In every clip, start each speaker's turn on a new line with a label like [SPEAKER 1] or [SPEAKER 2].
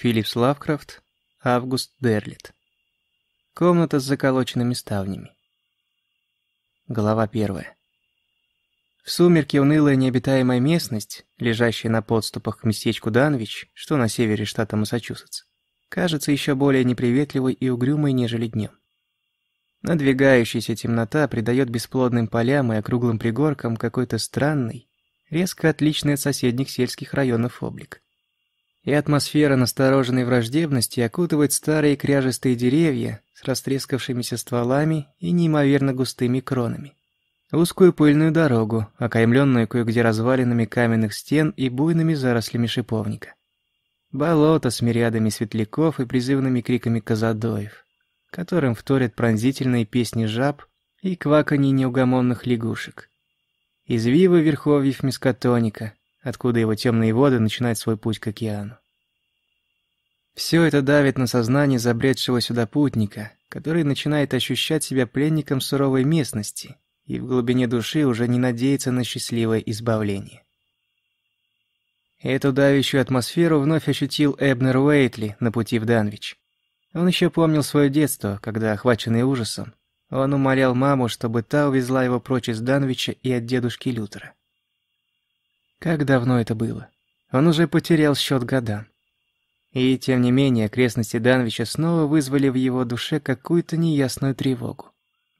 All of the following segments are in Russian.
[SPEAKER 1] Филлипс Лавкрафт, Август Дерлит. Комната с заколоченными ставнями. Глава первая. В сумерке унылая необитаемая местность, лежащая на подступах к местечку Данвич, что на севере штата Массачусетс, кажется еще более неприветливой и угрюмой, нежели днем. Надвигающаяся темнота придает бесплодным полям и округлым пригоркам какой-то странный, резко отличный от соседних сельских районов облик и атмосфера настороженной враждебности окутывает старые кряжестые деревья с растрескавшимися стволами и неимоверно густыми кронами. Узкую пыльную дорогу, окаймленную кое-где развалинами каменных стен и буйными зарослями шиповника. Болото с мириадами светляков и призывными криками казадоев, которым вторят пронзительные песни жаб и кваканье неугомонных лягушек. Извивы верховьев мискотоника, откуда его темные воды начинают свой путь к океану. Все это давит на сознание забредшего сюда путника, который начинает ощущать себя пленником суровой местности и в глубине души уже не надеется на счастливое избавление. Эту давящую атмосферу вновь ощутил Эбнер Уэйтли на пути в Данвич. Он еще помнил свое детство, когда, охваченный ужасом, он умолял маму, чтобы та увезла его прочь из Данвича и от дедушки Лютера. Как давно это было? Он уже потерял счет годам. И тем не менее окрестности Данвича снова вызвали в его душе какую-то неясную тревогу,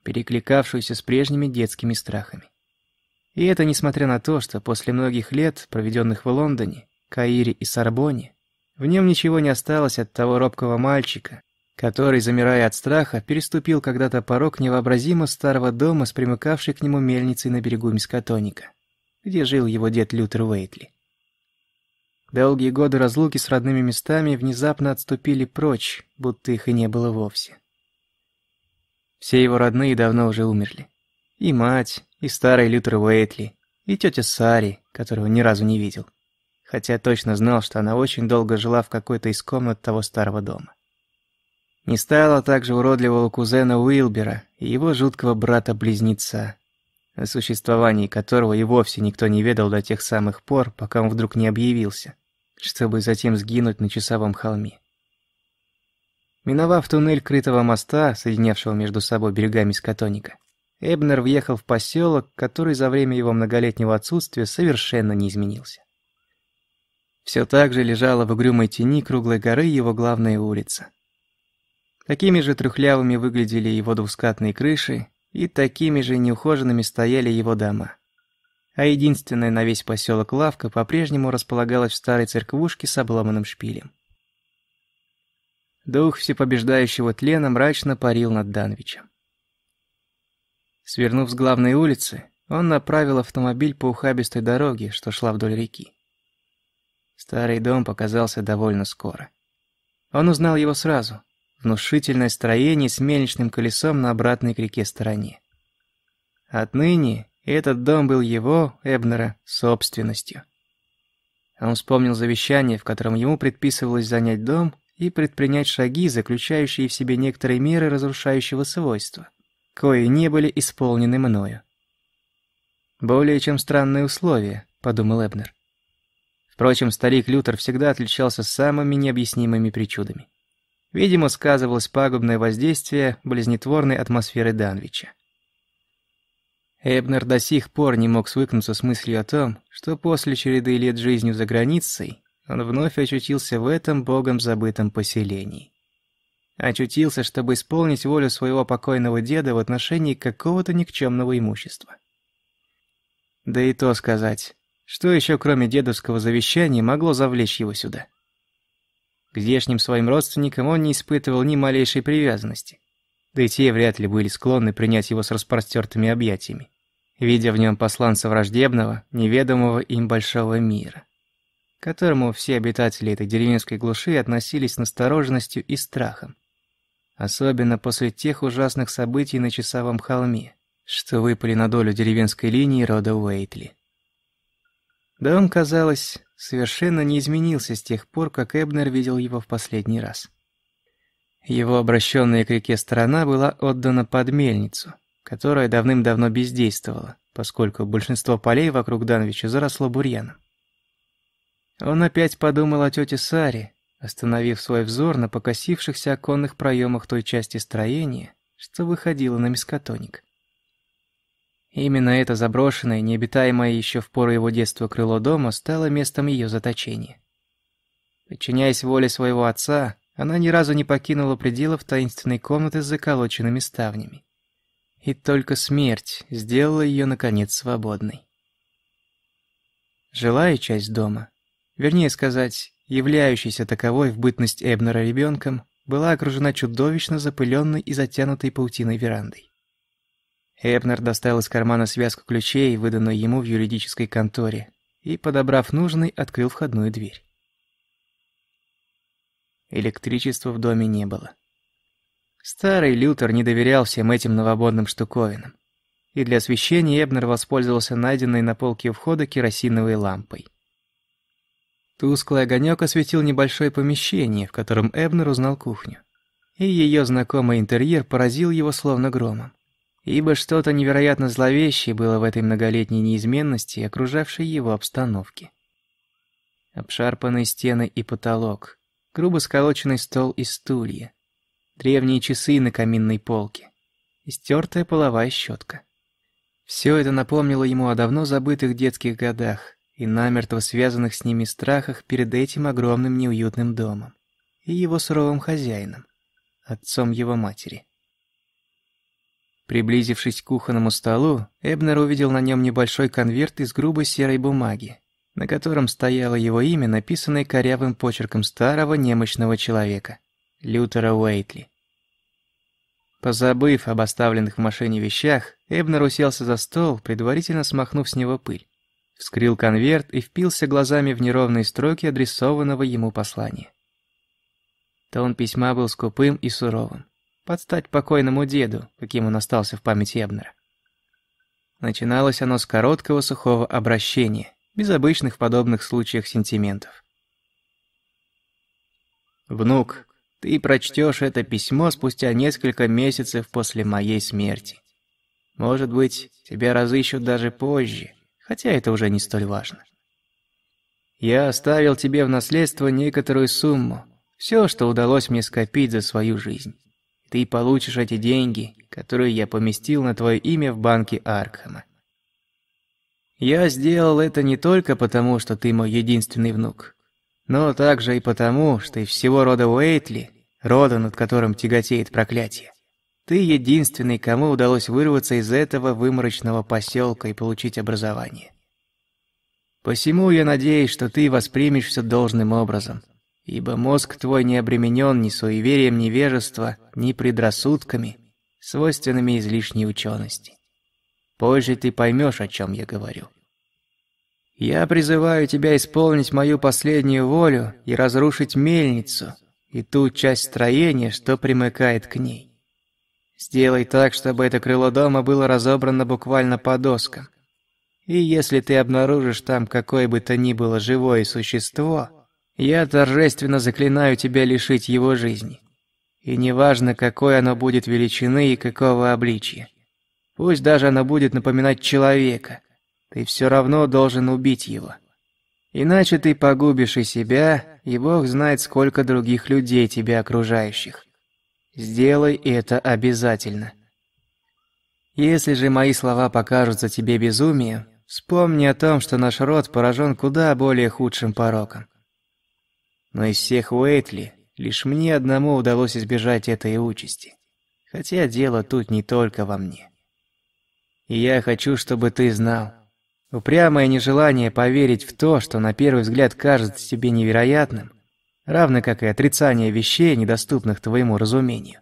[SPEAKER 1] перекликавшуюся с прежними детскими страхами. И это несмотря на то, что после многих лет, проведенных в Лондоне, Каире и Сорбоне, в нем ничего не осталось от того робкого мальчика, который, замирая от страха, переступил когда-то порог невообразимо старого дома с примыкавшей к нему мельницей на берегу Мискотоника где жил его дед Лютер Уэйтли. Долгие годы разлуки с родными местами внезапно отступили прочь, будто их и не было вовсе. Все его родные давно уже умерли. И мать, и старый Лютер Уэйтли, и тетя Сари, которого ни разу не видел. Хотя точно знал, что она очень долго жила в какой-то из комнат того старого дома. Не стало также уродливого кузена Уилбера и его жуткого брата-близнеца, о существовании которого и вовсе никто не ведал до тех самых пор, пока он вдруг не объявился, чтобы затем сгинуть на часовом холме. Миновав туннель крытого моста, соединявшего между собой берегами Скотоника, Эбнер въехал в поселок, который за время его многолетнего отсутствия совершенно не изменился. Все так же лежала в угрюмой тени круглой горы его главная улица. Такими же трухлявыми выглядели его двускатные крыши, и такими же неухоженными стояли его дома. А единственная на весь поселок лавка по-прежнему располагалась в старой церквушке с обломанным шпилем. Дух всепобеждающего тлена мрачно парил над Данвичем. Свернув с главной улицы, он направил автомобиль по ухабистой дороге, что шла вдоль реки. Старый дом показался довольно скоро. Он узнал его сразу, внушительное строение с мельничным колесом на обратной к реке стороне. Отныне этот дом был его, Эбнера, собственностью. Он вспомнил завещание, в котором ему предписывалось занять дом и предпринять шаги, заключающие в себе некоторые меры разрушающего свойства, кои не были исполнены мною. «Более чем странные условия», — подумал Эбнер. Впрочем, старик Лютер всегда отличался самыми необъяснимыми причудами. Видимо, сказывалось пагубное воздействие близнетворной атмосферы Данвича. Эбнер до сих пор не мог свыкнуться с мыслью о том, что после череды лет жизнью за границей он вновь очутился в этом богом забытом поселении. Очутился, чтобы исполнить волю своего покойного деда в отношении какого-то никчемного имущества. Да и то сказать, что еще кроме дедовского завещания могло завлечь его сюда? К здешним своим родственникам он не испытывал ни малейшей привязанности. Да и те вряд ли были склонны принять его с распростертыми объятиями, видя в нем посланца враждебного, неведомого им большого мира, к которому все обитатели этой деревенской глуши относились с настороженностью и страхом. Особенно после тех ужасных событий на Часовом холме, что выпали на долю деревенской линии рода Уэйтли. Да он, казалось, совершенно не изменился с тех пор, как Эбнер видел его в последний раз. Его обращенная к реке сторона была отдана под мельницу, которая давным-давно бездействовала, поскольку большинство полей вокруг Данвича заросло бурьяном. Он опять подумал о тете Саре, остановив свой взор на покосившихся оконных проемах той части строения, что выходило на мискотоник. Именно это заброшенное, необитаемое еще в пору его детства крыло дома стало местом ее заточения. Подчиняясь воле своего отца, она ни разу не покинула пределов таинственной комнаты с заколоченными ставнями. И только смерть сделала ее, наконец, свободной. Жилая часть дома, вернее сказать, являющаяся таковой в бытность Эбнера ребенком, была окружена чудовищно запыленной и затянутой паутиной верандой. Эбнер достал из кармана связку ключей, выданную ему в юридической конторе, и, подобрав нужный, открыл входную дверь. Электричества в доме не было. Старый Лютер не доверял всем этим новободным штуковинам, и для освещения Эбнер воспользовался найденной на полке у входа керосиновой лампой. Тусклый огонек осветил небольшое помещение, в котором Эбнер узнал кухню. И ее знакомый интерьер поразил его словно громом ибо что-то невероятно зловещее было в этой многолетней неизменности окружавшей его обстановке. Обшарпанные стены и потолок, грубо сколоченный стол и стулья, древние часы на каминной полке, истертая половая щетка. Все это напомнило ему о давно забытых детских годах и намертво связанных с ними страхах перед этим огромным неуютным домом и его суровым хозяином, отцом его матери. Приблизившись к кухонному столу, Эбнер увидел на нем небольшой конверт из грубой серой бумаги, на котором стояло его имя, написанное корявым почерком старого немощного человека – Лютера Уэйтли. Позабыв об оставленных в машине вещах, Эбнер уселся за стол, предварительно смахнув с него пыль. Вскрыл конверт и впился глазами в неровные строки адресованного ему послания. Тон письма был скупым и суровым под стать покойному деду, каким он остался в памяти Эбнера. Начиналось оно с короткого сухого обращения, без обычных подобных случаях сентиментов. «Внук, ты прочтешь это письмо спустя несколько месяцев после моей смерти. Может быть, тебя разыщут даже позже, хотя это уже не столь важно. Я оставил тебе в наследство некоторую сумму, все, что удалось мне скопить за свою жизнь. Ты получишь эти деньги, которые я поместил на твое имя в банке Аркхема. Я сделал это не только потому, что ты мой единственный внук, но также и потому, что из всего рода Уэйтли, рода, над которым тяготеет проклятие, ты единственный, кому удалось вырваться из этого выморочного поселка и получить образование. Посему я надеюсь, что ты воспримешь все должным образом – ибо мозг твой не обременен ни суеверием невежества, ни предрассудками, свойственными излишней учености. Позже ты поймешь, о чем я говорю. Я призываю тебя исполнить мою последнюю волю и разрушить мельницу и ту часть строения, что примыкает к ней. Сделай так, чтобы это крыло дома было разобрано буквально по доскам. И если ты обнаружишь там какое бы то ни было живое существо, я торжественно заклинаю тебя лишить его жизни. И неважно, какой оно будет величины и какого обличия. Пусть даже оно будет напоминать человека, ты все равно должен убить его. Иначе ты погубишь и себя, и Бог знает, сколько других людей тебя окружающих. Сделай это обязательно. Если же мои слова покажутся тебе безумием, вспомни о том, что наш род поражен куда более худшим пороком. Но из всех Уэйтли лишь мне одному удалось избежать этой участи. Хотя дело тут не только во мне. И я хочу, чтобы ты знал. Упрямое нежелание поверить в то, что на первый взгляд кажется тебе невероятным, равно как и отрицание вещей, недоступных твоему разумению.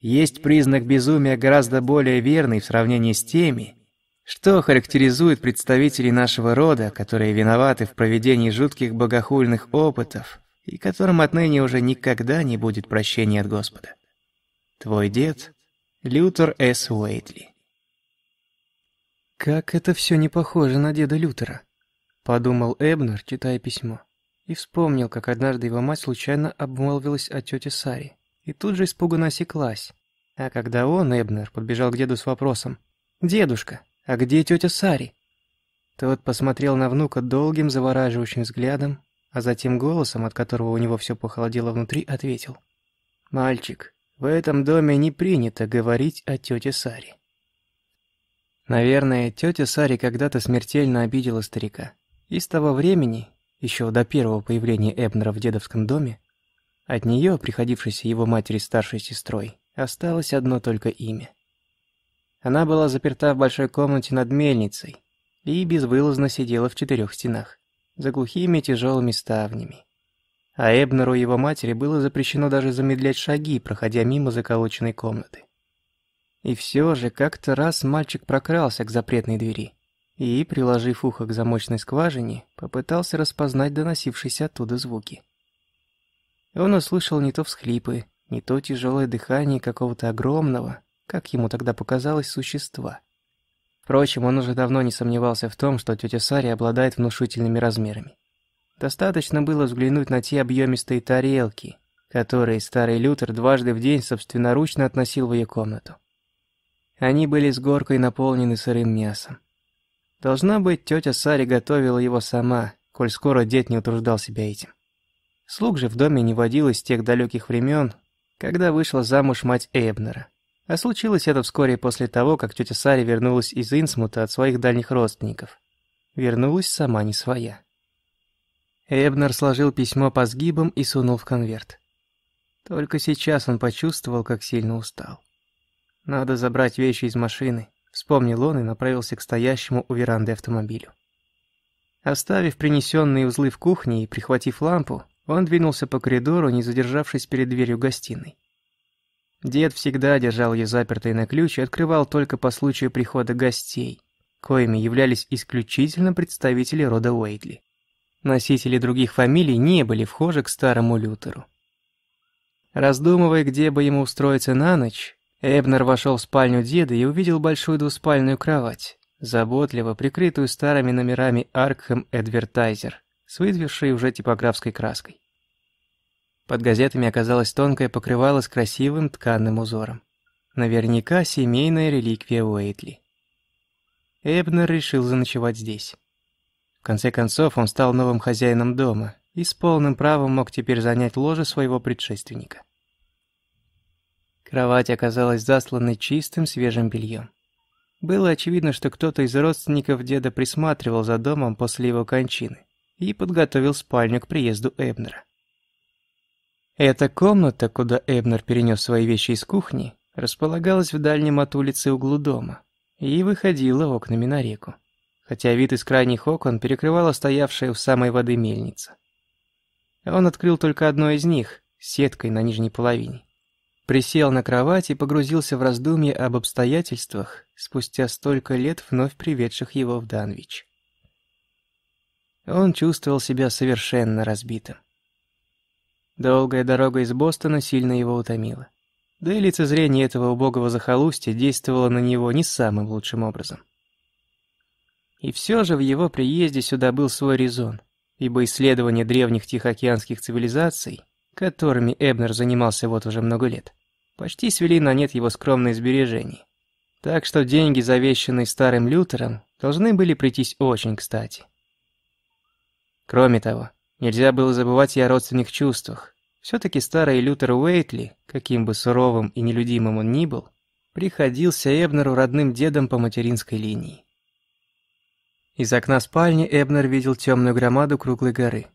[SPEAKER 1] Есть признак безумия гораздо более верный в сравнении с теми, что характеризует представителей нашего рода, которые виноваты в проведении жутких богохульных опытов и которым отныне уже никогда не будет прощения от Господа. Твой дед — Лютер С. Уэйтли. «Как это все не похоже на деда Лютера», — подумал Эбнер, читая письмо. И вспомнил, как однажды его мать случайно обмолвилась о тете Саре, и тут же испуганно осеклась. А когда он, Эбнер, подбежал к деду с вопросом «Дедушка, а где тетя Сари?» Тот посмотрел на внука долгим завораживающим взглядом, а затем голосом, от которого у него все похолодело внутри, ответил «Мальчик, в этом доме не принято говорить о тете Саре». Наверное, тетя Сари когда-то смертельно обидела старика. И с того времени еще до первого появления Эбнера в дедовском доме, от нее, приходившейся его матери старшей сестрой, осталось одно только имя. Она была заперта в большой комнате над мельницей и безвылазно сидела в четырех стенах, за глухими тяжелыми ставнями. А Эбнеру и его матери было запрещено даже замедлять шаги, проходя мимо заколоченной комнаты. И все же как-то раз мальчик прокрался к запретной двери и, приложив ухо к замочной скважине, попытался распознать доносившиеся оттуда звуки. Он услышал не то всхлипы, не то тяжелое дыхание какого-то огромного, как ему тогда показалось, существа. Впрочем, он уже давно не сомневался в том, что тетя Сари обладает внушительными размерами. Достаточно было взглянуть на те объемистые тарелки, которые старый Лютер дважды в день собственноручно относил в ее комнату. Они были с горкой наполнены сырым мясом. Должна быть, тетя Сари готовила его сама, коль скоро дед не утруждал себя этим. Слуг же в доме не водилось с тех далеких времен, когда вышла замуж мать Эбнера. А случилось это вскоре после того, как тетя Сари вернулась из Инсмута от своих дальних родственников. Вернулась сама не своя. Эбнер сложил письмо по сгибам и сунул в конверт. Только сейчас он почувствовал, как сильно устал. Надо забрать вещи из машины, Вспомнил он и направился к стоящему у веранды автомобилю. Оставив принесенные узлы в кухне и прихватив лампу, он двинулся по коридору, не задержавшись перед дверью гостиной. Дед всегда держал ее запертой на ключ и открывал только по случаю прихода гостей, коими являлись исключительно представители рода Уэйтли. Носители других фамилий не были вхожи к старому Лютеру. Раздумывая, где бы ему устроиться на ночь, Эбнер вошел в спальню деда и увидел большую двуспальную кровать, заботливо прикрытую старыми номерами Arkham Advertiser, с выдвившей уже типографской краской. Под газетами оказалось тонкое покрывало с красивым тканным узором. Наверняка семейная реликвия Уэйтли. Эбнер решил заночевать здесь. В конце концов, он стал новым хозяином дома и с полным правом мог теперь занять ложе своего предшественника. Кровать оказалась засланной чистым свежим бельем. Было очевидно, что кто-то из родственников деда присматривал за домом после его кончины и подготовил спальню к приезду Эбнера. Эта комната, куда Эбнер перенес свои вещи из кухни, располагалась в дальнем от улицы углу дома и выходила окнами на реку, хотя вид из крайних окон перекрывала стоявшая у самой воды мельница. Он открыл только одно из них, сеткой на нижней половине. Присел на кровать и погрузился в раздумья об обстоятельствах, спустя столько лет вновь приведших его в Данвич. Он чувствовал себя совершенно разбитым. Долгая дорога из Бостона сильно его утомила. Да и лицезрение этого убогого захолустья действовало на него не самым лучшим образом. И все же в его приезде сюда был свой резон, ибо исследование древних тихоокеанских цивилизаций, которыми Эбнер занимался вот уже много лет, почти свели на нет его скромные сбережения. Так что деньги, завещанные старым Лютером, должны были прийтись очень кстати. Кроме того, нельзя было забывать и о родственных чувствах. Все-таки старый Лютер Уэйтли, каким бы суровым и нелюдимым он ни был, приходился Эбнеру родным дедом по материнской линии. Из окна спальни Эбнер видел темную громаду круглой горы.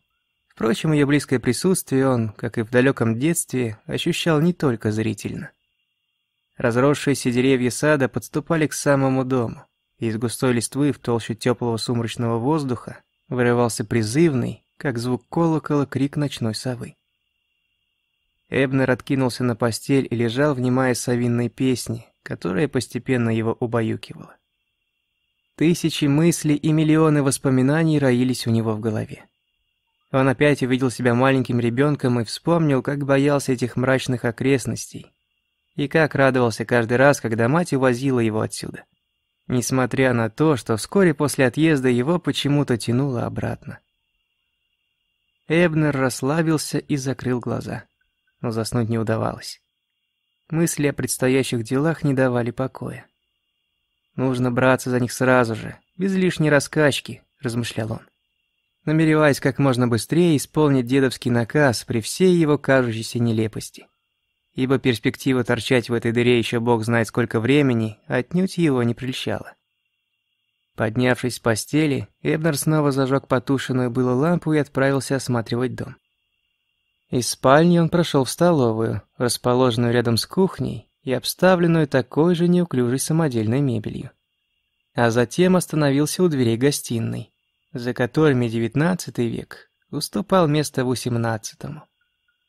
[SPEAKER 1] Впрочем, ее близкое присутствие он, как и в далеком детстве, ощущал не только зрительно. Разросшиеся деревья сада подступали к самому дому, и из густой листвы в толще теплого сумрачного воздуха вырывался призывный, как звук колокола, крик ночной совы. Эбнер откинулся на постель и лежал, внимая совинной песни, которая постепенно его убаюкивала. Тысячи мыслей и миллионы воспоминаний роились у него в голове. Он опять увидел себя маленьким ребенком и вспомнил, как боялся этих мрачных окрестностей. И как радовался каждый раз, когда мать увозила его отсюда. Несмотря на то, что вскоре после отъезда его почему-то тянуло обратно. Эбнер расслабился и закрыл глаза. Но заснуть не удавалось. Мысли о предстоящих делах не давали покоя. Нужно браться за них сразу же, без лишней раскачки, размышлял он. Намереваясь как можно быстрее исполнить дедовский наказ при всей его кажущейся нелепости. Ибо перспектива торчать в этой дыре еще бог знает сколько времени, отнюдь его не прельщала. Поднявшись с постели, Эбнер снова зажег потушенную было лампу и отправился осматривать дом. Из спальни он прошел в столовую, расположенную рядом с кухней и обставленную такой же неуклюжей самодельной мебелью. А затем остановился у дверей гостиной, за которыми XIX век уступал место XVIII.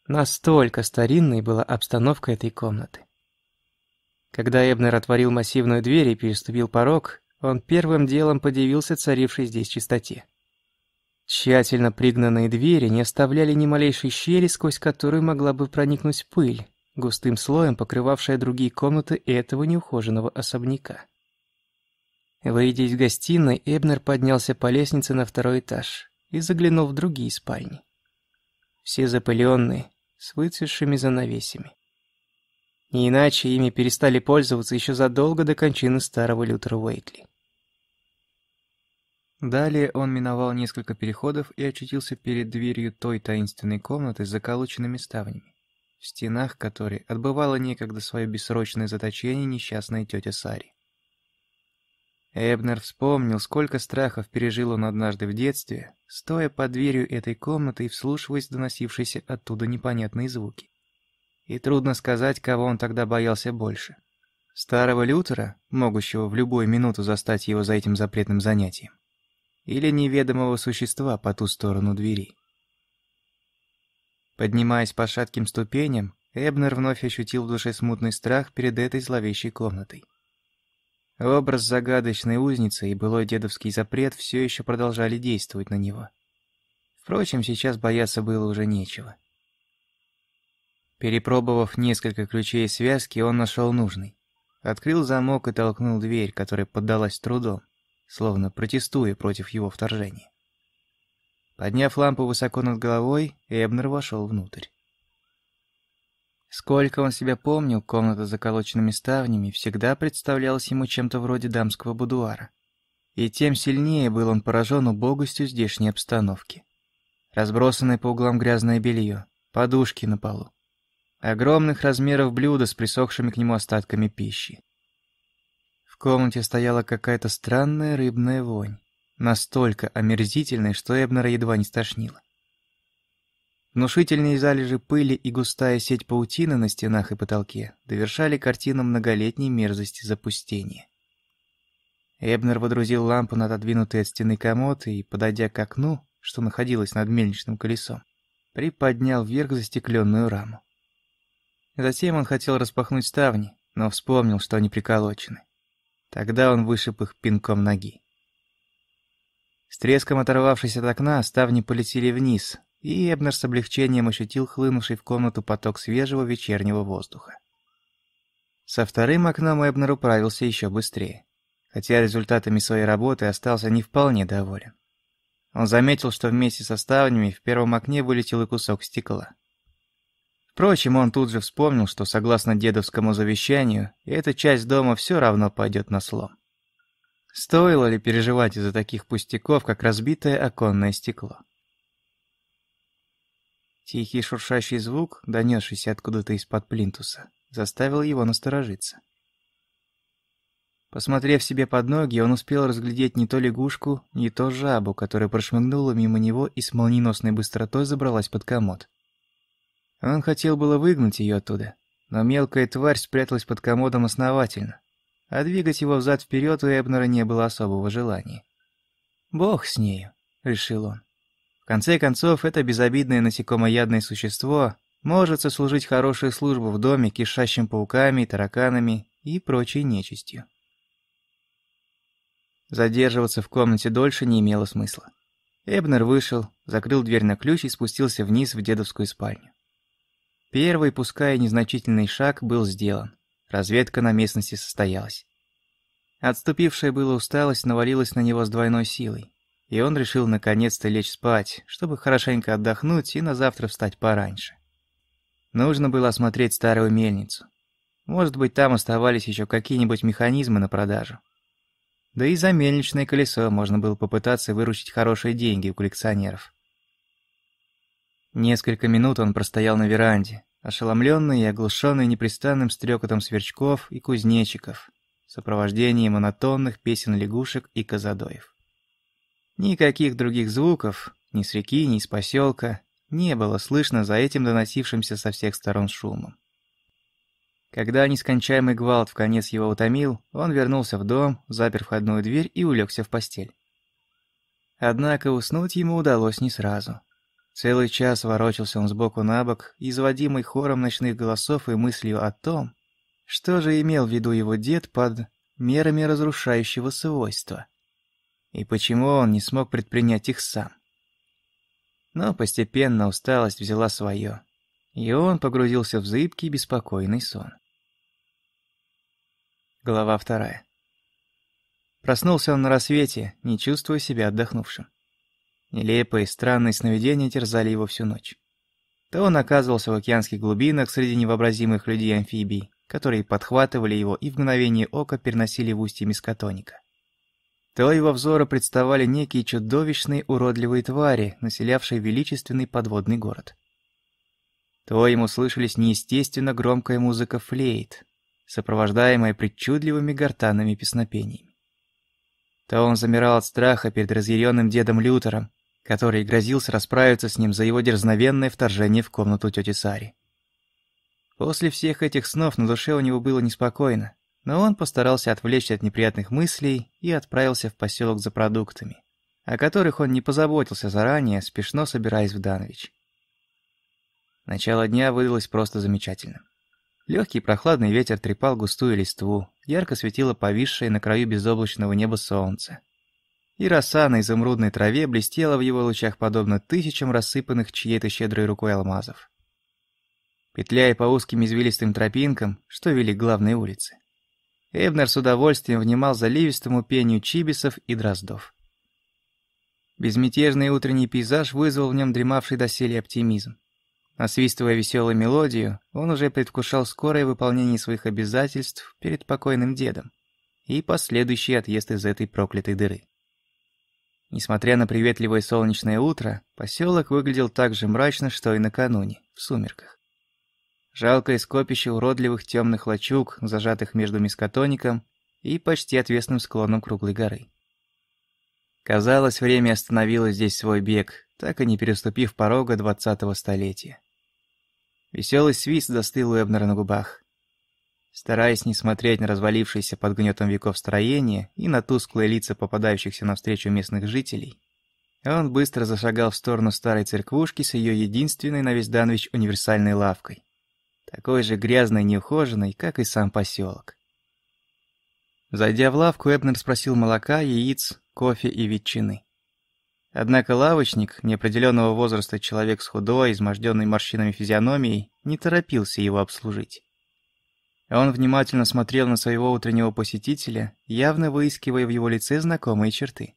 [SPEAKER 1] Настолько старинной была обстановка этой комнаты. Когда Эбнер отворил массивную дверь и переступил порог, он первым делом подивился царившей здесь чистоте. Тщательно пригнанные двери не оставляли ни малейшей щели, сквозь которую могла бы проникнуть пыль, густым слоем покрывавшая другие комнаты этого неухоженного особняка. Выйдя из гостиной, Эбнер поднялся по лестнице на второй этаж и заглянул в другие спальни. Все запыленные, с выцветшими занавесями. Не иначе ими перестали пользоваться еще задолго до кончины старого Лютера Уэйтли. Далее он миновал несколько переходов и очутился перед дверью той таинственной комнаты с заколоченными ставнями в стенах которой отбывала некогда свое бессрочное заточение несчастная тетя Сари. Эбнер вспомнил, сколько страхов пережил он однажды в детстве, стоя под дверью этой комнаты и вслушиваясь в доносившиеся оттуда непонятные звуки. И трудно сказать, кого он тогда боялся больше. Старого Лютера, могущего в любую минуту застать его за этим запретным занятием, или неведомого существа по ту сторону двери. Поднимаясь по шатким ступеням, Эбнер вновь ощутил в душе смутный страх перед этой зловещей комнатой. Образ загадочной узницы и былой дедовский запрет все еще продолжали действовать на него. Впрочем, сейчас бояться было уже нечего. Перепробовав несколько ключей связки, он нашел нужный. Открыл замок и толкнул дверь, которая поддалась трудом, словно протестуя против его вторжения. Подняв лампу высоко над головой, Эбнер вошел внутрь. Сколько он себя помнил, комната с заколоченными ставнями всегда представлялась ему чем-то вроде дамского будуара. И тем сильнее был он поражен убогостью здешней обстановки. Разбросанное по углам грязное белье, подушки на полу. Огромных размеров блюда с присохшими к нему остатками пищи. В комнате стояла какая-то странная рыбная вонь настолько омерзительной, что Эбнера едва не стошнило. Внушительные залежи пыли и густая сеть паутины на стенах и потолке довершали картину многолетней мерзости запустения. Эбнер водрузил лампу на отодвинутый от стены комод и, подойдя к окну, что находилось над мельничным колесом, приподнял вверх застекленную раму. Затем он хотел распахнуть ставни, но вспомнил, что они приколочены. Тогда он вышиб их пинком ноги. С треском оторвавшись от окна, ставни полетели вниз, и Эбнер с облегчением ощутил хлынувший в комнату поток свежего вечернего воздуха. Со вторым окном Эбнер управился еще быстрее, хотя результатами своей работы остался не вполне доволен. Он заметил, что вместе со ставнями в первом окне вылетел и кусок стекла. Впрочем, он тут же вспомнил, что согласно дедовскому завещанию, эта часть дома все равно пойдет на слом. Стоило ли переживать из-за таких пустяков, как разбитое оконное стекло? Тихий шуршащий звук, донесшийся откуда-то из-под плинтуса, заставил его насторожиться. Посмотрев себе под ноги, он успел разглядеть не то лягушку, не то жабу, которая прошмыгнула мимо него и с молниеносной быстротой забралась под комод. Он хотел было выгнать ее оттуда, но мелкая тварь спряталась под комодом основательно, а двигать его взад-вперед у Эбнера не было особого желания. «Бог с нею», — решил он. В конце концов, это безобидное насекомоядное существо может сослужить хорошую службу в доме, кишащим пауками, тараканами и прочей нечистью. Задерживаться в комнате дольше не имело смысла. Эбнер вышел, закрыл дверь на ключ и спустился вниз в дедовскую спальню. Первый, пускай незначительный шаг, был сделан. Разведка на местности состоялась. Отступившая была усталость навалилась на него с двойной силой, и он решил наконец-то лечь спать, чтобы хорошенько отдохнуть и на завтра встать пораньше. Нужно было осмотреть старую мельницу. Может быть, там оставались еще какие-нибудь механизмы на продажу. Да и за мельничное колесо можно было попытаться выручить хорошие деньги у коллекционеров. Несколько минут он простоял на веранде, ошеломленный и оглушенный непрестанным стрекотом сверчков и кузнечиков, в сопровождении монотонных песен лягушек и козадоев. Никаких других звуков, ни с реки, ни с поселка, не было слышно за этим доносившимся со всех сторон шумом. Когда нескончаемый гвалт в конец его утомил, он вернулся в дом, запер входную дверь и улегся в постель. Однако уснуть ему удалось не сразу. Целый час ворочался он сбоку на бок, изводимый хором ночных голосов и мыслью о том, что же имел в виду его дед под мерами разрушающего свойства, и почему он не смог предпринять их сам. Но постепенно усталость взяла свое, и он погрузился в зыбкий беспокойный сон. Глава вторая. Проснулся он на рассвете, не чувствуя себя отдохнувшим. Нелепые и странные сновидения терзали его всю ночь. То он оказывался в океанских глубинах среди невообразимых людей-амфибий, которые подхватывали его и в мгновение ока переносили в устье мискотоника то его взору представали некие чудовищные уродливые твари, населявшие величественный подводный город. То ему слышались неестественно громкая музыка флейт, сопровождаемая причудливыми гортанными песнопениями. То он замирал от страха перед разъяренным дедом Лютером, который грозился расправиться с ним за его дерзновенное вторжение в комнату тети Сари. После всех этих снов на душе у него было неспокойно, но он постарался отвлечься от неприятных мыслей и отправился в поселок за продуктами, о которых он не позаботился заранее, спешно собираясь в Данович. Начало дня выдалось просто замечательным. Легкий прохладный ветер трепал густую листву, ярко светило повисшее на краю безоблачного неба солнце. И роса на изумрудной траве блестела в его лучах подобно тысячам рассыпанных чьей-то щедрой рукой алмазов. Петляя по узким извилистым тропинкам, что вели к главной улице, Эбнер с удовольствием внимал заливистому пению чибисов и дроздов. Безмятежный утренний пейзаж вызвал в нем дремавший доселе оптимизм. Насвистывая веселую мелодию, он уже предвкушал скорое выполнение своих обязательств перед покойным дедом и последующий отъезд из этой проклятой дыры. Несмотря на приветливое солнечное утро, поселок выглядел так же мрачно, что и накануне, в сумерках. Жалкое скопище уродливых темных лачуг, зажатых между мискотоником и почти отвесным склоном круглой горы. Казалось, время остановило здесь свой бег, так и не переступив порога двадцатого столетия. Веселый свист застыл у Эбнера на губах. Стараясь не смотреть на развалившиеся под гнетом веков строения и на тусклые лица попадающихся навстречу местных жителей, он быстро зашагал в сторону старой церквушки с ее единственной на весь Данвич универсальной лавкой такой же грязный и неухоженный, как и сам поселок. Зайдя в лавку, Эбнер спросил молока, яиц, кофе и ветчины. Однако лавочник, неопределенного возраста человек с худой, изможденной морщинами физиономией, не торопился его обслужить. Он внимательно смотрел на своего утреннего посетителя, явно выискивая в его лице знакомые черты.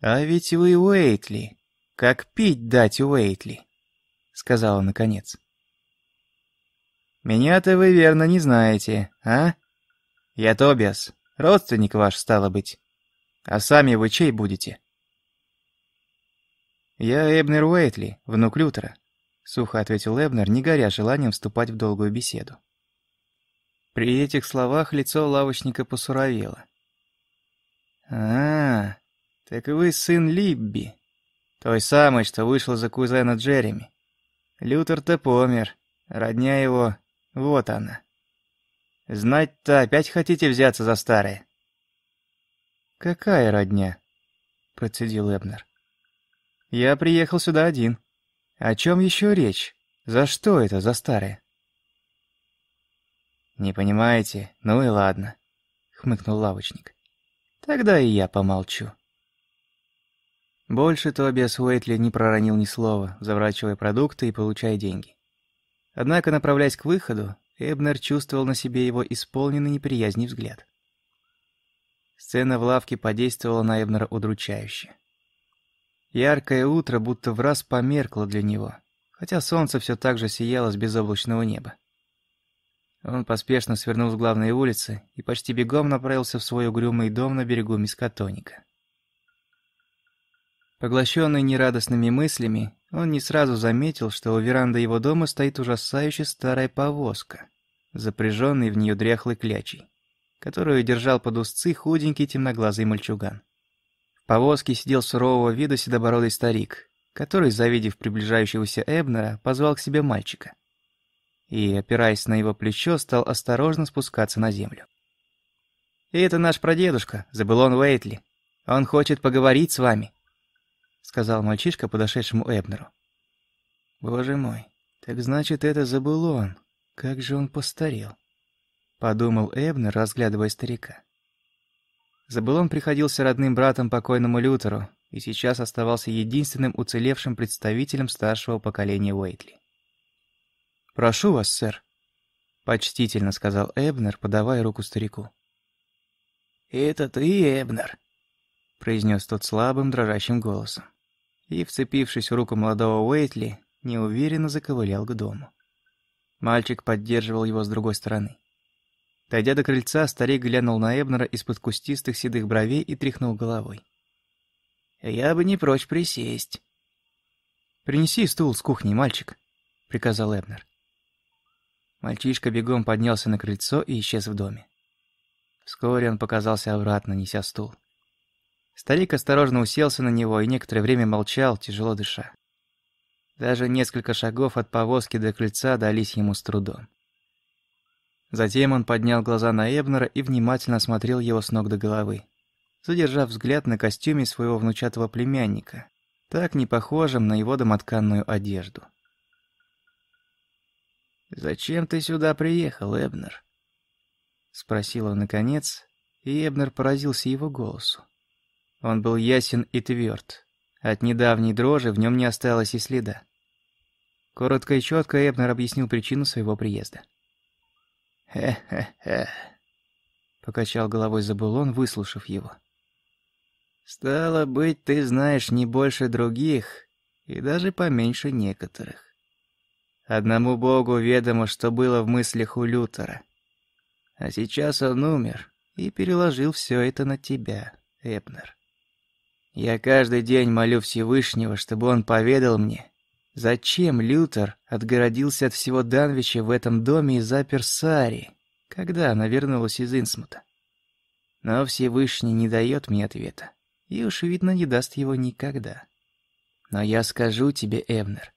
[SPEAKER 1] «А ведь вы Уэйтли. Как пить дать Уэйтли?» — сказал он наконец. Меня-то вы верно не знаете, а? Я Тобиас, родственник ваш, стало быть. А сами вы чей будете? Я Эбнер Уэйтли, внук Лютера, сухо ответил Эбнер, не горя желанием вступать в долгую беседу. При этих словах лицо лавочника посуровело. «А, так вы сын Либби, той самой, что вышел за кузена Джереми. Лютер-то помер, родня его вот она. Знать-то опять хотите взяться за старое? Какая родня? Процедил Эбнер. Я приехал сюда один. О чем еще речь? За что это за старое? Не понимаете? Ну и ладно, хмыкнул лавочник. Тогда и я помолчу. Больше Тобиас Уэйтли не проронил ни слова, заворачивая продукты и получая деньги. Однако, направляясь к выходу, Эбнер чувствовал на себе его исполненный неприязни взгляд. Сцена в лавке подействовала на Эбнера удручающе. Яркое утро будто в раз померкло для него, хотя солнце все так же сияло с безоблачного неба. Он поспешно свернул с главной улицы и почти бегом направился в свой угрюмый дом на берегу Мискатоника. Поглощенный нерадостными мыслями, он не сразу заметил, что у веранды его дома стоит ужасающе старая повозка, запряженный в нее дряхлый клячей, которую держал под узцы худенький темноглазый мальчуган. В повозке сидел сурового вида седобородый старик, который, завидев приближающегося Эбнера, позвал к себе мальчика. И, опираясь на его плечо, стал осторожно спускаться на землю. «И это наш прадедушка, Забылон Уэйтли. Он хочет поговорить с вами», сказал мальчишка подошедшему Эбнеру. «Боже мой, так значит, это забыл он. Как же он постарел!» Подумал Эбнер, разглядывая старика. Забылон приходился родным братом покойному Лютеру и сейчас оставался единственным уцелевшим представителем старшего поколения Уэйтли. «Прошу вас, сэр», — почтительно сказал Эбнер, подавая руку старику.
[SPEAKER 2] «Это ты, Эбнер?» — произнес тот слабым, дрожащим голосом
[SPEAKER 1] и, вцепившись в руку молодого Уэйтли, неуверенно заковылял к дому. Мальчик поддерживал его с другой стороны. Дойдя до крыльца, старик глянул на Эбнера из-под кустистых седых бровей и тряхнул головой.
[SPEAKER 2] «Я бы не прочь присесть».
[SPEAKER 1] «Принеси стул с кухни, мальчик», — приказал Эбнер. Мальчишка бегом поднялся на крыльцо и исчез в доме. Вскоре он показался обратно, неся стул. Старик осторожно уселся на него и некоторое время молчал, тяжело дыша. Даже несколько шагов от повозки до крыльца дались ему с трудом. Затем он поднял глаза на Эбнера и внимательно осмотрел его с ног до головы, задержав взгляд на костюме своего внучатого племянника, так не похожем на его домотканную одежду.
[SPEAKER 2] «Зачем ты сюда приехал, Эбнер?»
[SPEAKER 1] Спросил он наконец, и Эбнер поразился его голосу. Он был ясен и тверд. От недавней дрожи в нем не осталось и следа. Коротко и четко Эбнер объяснил причину своего приезда.
[SPEAKER 2] «Хе-хе-хе», —
[SPEAKER 1] покачал головой Забулон, выслушав его.
[SPEAKER 2] «Стало быть, ты знаешь не больше других, и даже поменьше некоторых. Одному богу ведомо, что было в мыслях у Лютера. А сейчас он умер и переложил все это на тебя, Эбнер. Я каждый день молю Всевышнего, чтобы он поведал мне, зачем Лютер отгородился от всего Данвича в этом доме и запер Сари, когда она вернулась из Инсмута. Но Всевышний не дает мне ответа, и уж, видно, не даст его никогда. Но я скажу тебе, Эвнер,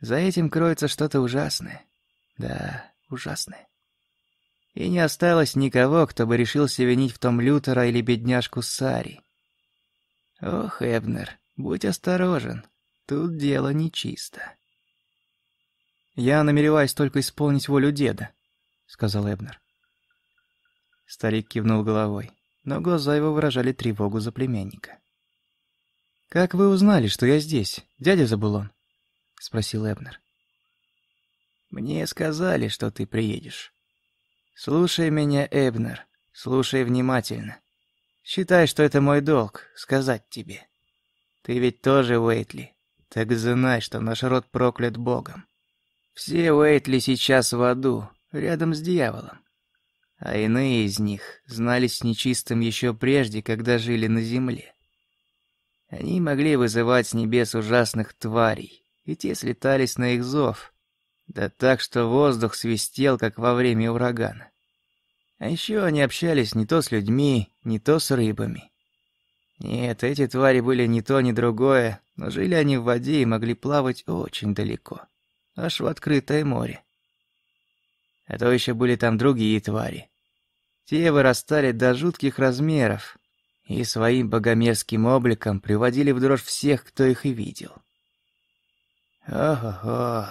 [SPEAKER 2] за этим кроется что-то ужасное. Да, ужасное. И не осталось никого, кто бы решился винить в том Лютера или бедняжку Сари. Ох, Эбнер, будь осторожен. Тут дело нечисто.
[SPEAKER 1] Я намереваюсь только исполнить волю деда, сказал Эбнер. Старик кивнул головой, но глаза его выражали тревогу за племянника. «Как вы узнали, что я здесь, дядя Забулон?» — спросил Эбнер.
[SPEAKER 2] «Мне сказали, что ты приедешь. Слушай меня, Эбнер, слушай внимательно. Считай, что это мой долг — сказать тебе. Ты ведь тоже Уэйтли. Так знай, что наш род проклят Богом. Все Уэйтли сейчас в аду, рядом с дьяволом. А иные из них знались с нечистым еще прежде, когда жили на земле. Они могли вызывать с небес ужасных тварей, и те слетались на их зов. Да так, что воздух свистел, как во время урагана. А еще они общались не то с людьми, не то с рыбами. Нет, эти твари были ни то, ни другое, но жили они в воде и могли плавать очень далеко, аж в открытое море. А то еще были там другие твари. Те вырастали до жутких размеров и своим богомерзким обликом приводили в дрожь всех, кто их и видел.
[SPEAKER 1] Ого-го,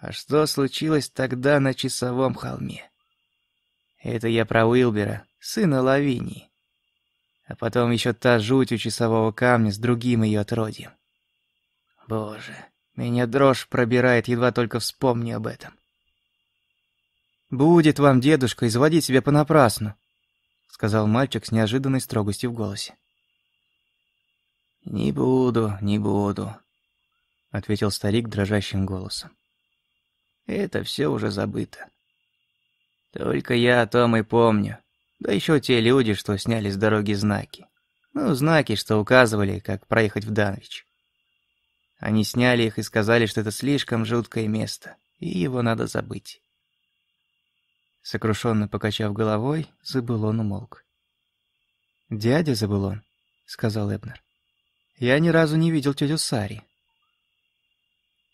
[SPEAKER 1] а что случилось тогда на часовом холме? Это я про Уилбера, сына Лавинии. А потом еще та жуть у часового камня с другим ее отродьем. Боже, меня дрожь пробирает, едва только вспомню об этом.
[SPEAKER 3] «Будет вам, дедушка, изводить себя понапрасну», — сказал мальчик с неожиданной строгостью в голосе.
[SPEAKER 1] «Не буду, не буду», — ответил старик дрожащим голосом. «Это все уже забыто. Только я о том и помню. Да еще те люди, что сняли с дороги знаки. Ну, знаки, что указывали, как проехать в Данвич. Они сняли их и сказали, что это слишком жуткое место, и его надо забыть.
[SPEAKER 3] Сокрушенно покачав головой, Забулон умолк. «Дядя Забулон», — сказал Эбнер, — «я ни разу не видел тетю Сари».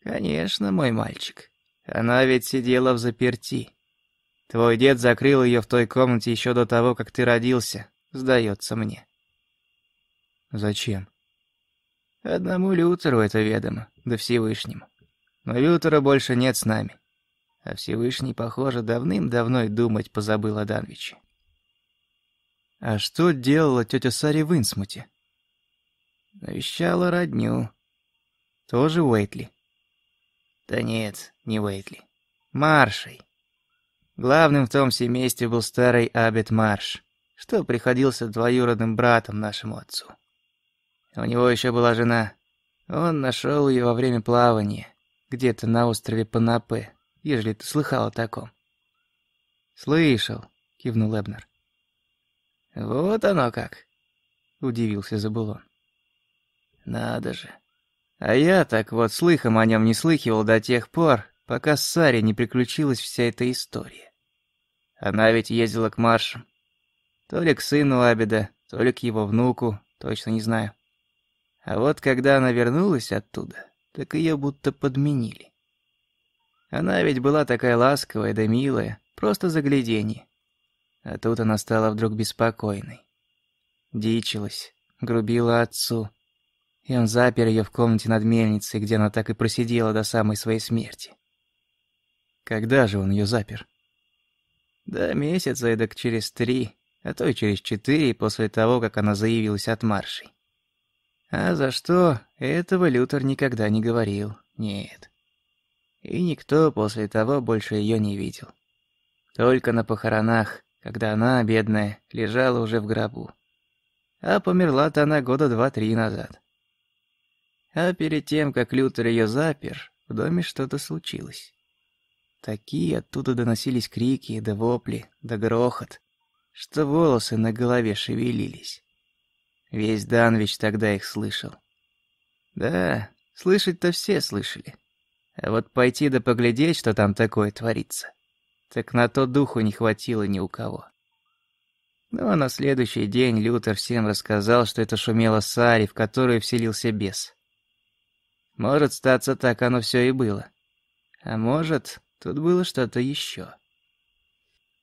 [SPEAKER 1] «Конечно, мой мальчик. Она ведь сидела в заперти. Твой дед закрыл ее в той комнате еще до того, как ты родился, сдается мне».
[SPEAKER 3] «Зачем?»
[SPEAKER 1] «Одному Лютеру это ведомо, да Всевышнему. Но Лютера больше нет с нами. А Всевышний, похоже, давным-давно и думать позабыл о Данвиче.
[SPEAKER 3] А что делала тетя Сари в Инсмуте?
[SPEAKER 1] Навещала родню.
[SPEAKER 3] Тоже Уэйтли?
[SPEAKER 1] Да нет, не Уэйтли. Маршей. Главным в том семействе был старый Абет Марш, что приходился двоюродным братом нашему отцу. У него еще была жена. Он нашел ее во время плавания, где-то на острове Панапе, ежели ты слыхал о таком».
[SPEAKER 3] «Слышал», — кивнул Эбнер.
[SPEAKER 1] «Вот оно как», —
[SPEAKER 3] удивился Забулон.
[SPEAKER 1] «Надо же. А я так вот слыхом о нем не слыхивал до тех пор, пока с Саре не приключилась вся эта история. Она ведь ездила к маршам. То ли к сыну Абеда, то ли к его внуку, точно не знаю. А вот когда она вернулась оттуда, так ее будто подменили. Она ведь была такая ласковая да милая, просто загляденье. А тут она стала вдруг беспокойной. Дичилась, грубила отцу. И он запер ее в комнате над мельницей, где она так и просидела до самой своей смерти.
[SPEAKER 3] Когда же он ее запер?
[SPEAKER 1] Да месяца эдак через три, а то и через четыре после того, как она заявилась от маршей. А за что, этого Лютер никогда не говорил, нет. И никто после того больше ее не видел. Только на похоронах, когда она, бедная, лежала уже в гробу. А померла-то она года два-три назад. А перед тем, как Лютер ее запер, в доме что-то случилось. Такие оттуда доносились крики, да вопли, да грохот, что волосы на голове шевелились. Весь Данвич тогда их слышал. Да, слышать-то все слышали. А вот пойти да поглядеть, что там такое творится, так на то духу не хватило ни у кого. Ну а на следующий день Лютер всем рассказал, что это шумело Сари, в которую вселился бес. Может, статься так оно все и было. А может, тут было что-то еще.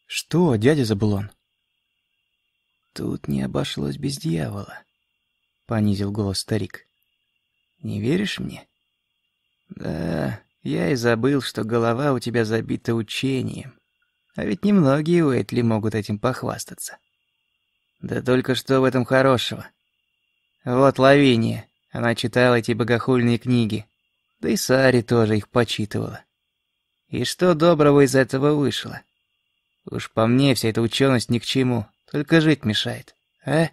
[SPEAKER 3] «Что, дядя Забулон?»
[SPEAKER 1] «Тут не обошлось без дьявола», — понизил голос старик. «Не веришь мне?» Да, я и забыл, что голова у тебя забита учением. А ведь немногие Уэтли могут этим похвастаться. Да только что в этом хорошего. Вот Лавиния, она читала эти богохульные книги. Да и Сари тоже их почитывала. И что доброго из этого вышло? Уж по мне вся эта ученость ни к чему, только жить мешает, а?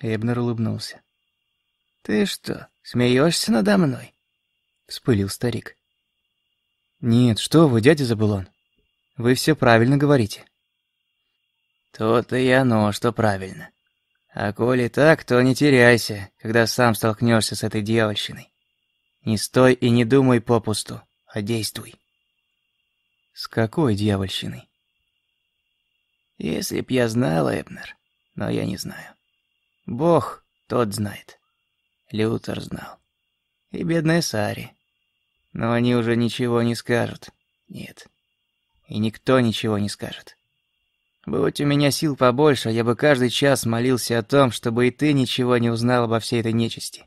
[SPEAKER 3] Эбнер улыбнулся.
[SPEAKER 1] «Ты что, смеешься надо мной?»
[SPEAKER 3] вспылил старик. «Нет, что вы, дядя Забулон. Вы все правильно говорите».
[SPEAKER 1] «То-то и оно, что правильно. А коли так, то не теряйся, когда сам столкнешься с этой дьявольщиной. Не стой и не думай попусту, а действуй».
[SPEAKER 3] «С какой дьявольщиной?»
[SPEAKER 1] «Если б я знал, Эбнер, но я не знаю. Бог тот знает. Лютер знал. И бедная Сари. Но они уже ничего не скажут. Нет. И никто ничего не скажет. Будь у меня сил побольше, я бы каждый час молился о том, чтобы и ты ничего не узнал обо всей этой нечисти.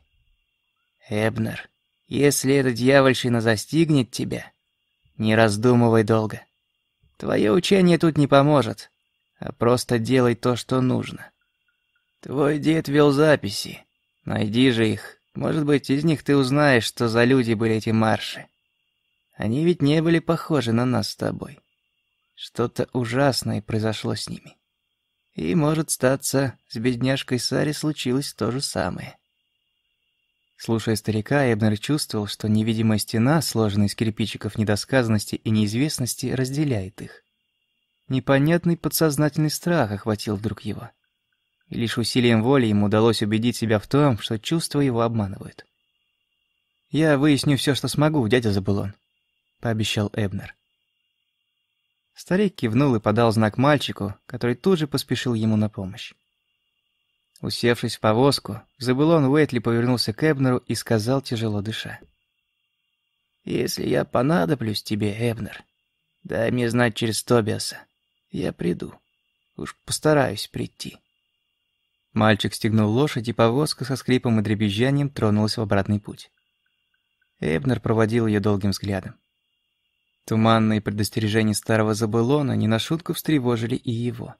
[SPEAKER 1] Эбнер,
[SPEAKER 2] Если эта дьявольщина застигнет тебя, не раздумывай долго. Твое учение тут не поможет, а просто делай то, что нужно. Твой дед вел записи. Найди же их. Может быть, из них ты узнаешь, что за люди были эти марши. Они ведь не были похожи на нас с тобой. Что-то ужасное произошло с ними. И, может статься, с бедняжкой Сари случилось то же самое.
[SPEAKER 1] Слушая старика, Эбнер чувствовал, что невидимая стена, сложенная из кирпичиков недосказанности и неизвестности, разделяет их. Непонятный подсознательный страх охватил вдруг его. И лишь усилием воли ему удалось убедить себя в том, что чувства его обманывают. «Я выясню все, что смогу, дядя Забулон», — пообещал Эбнер. Старик кивнул и подал знак мальчику, который тут же поспешил ему на помощь. Усевшись в повозку, Забулон Уэйтли повернулся к Эбнеру и сказал, тяжело дыша. «Если я понадоблюсь тебе, Эбнер, дай мне знать через Тобиаса. Я приду. Уж постараюсь прийти». Мальчик стегнул лошадь, и повозка со скрипом и дребезжанием тронулась в обратный путь. Эбнер проводил ее долгим взглядом. Туманные предостережения старого Забулона не на шутку встревожили и его.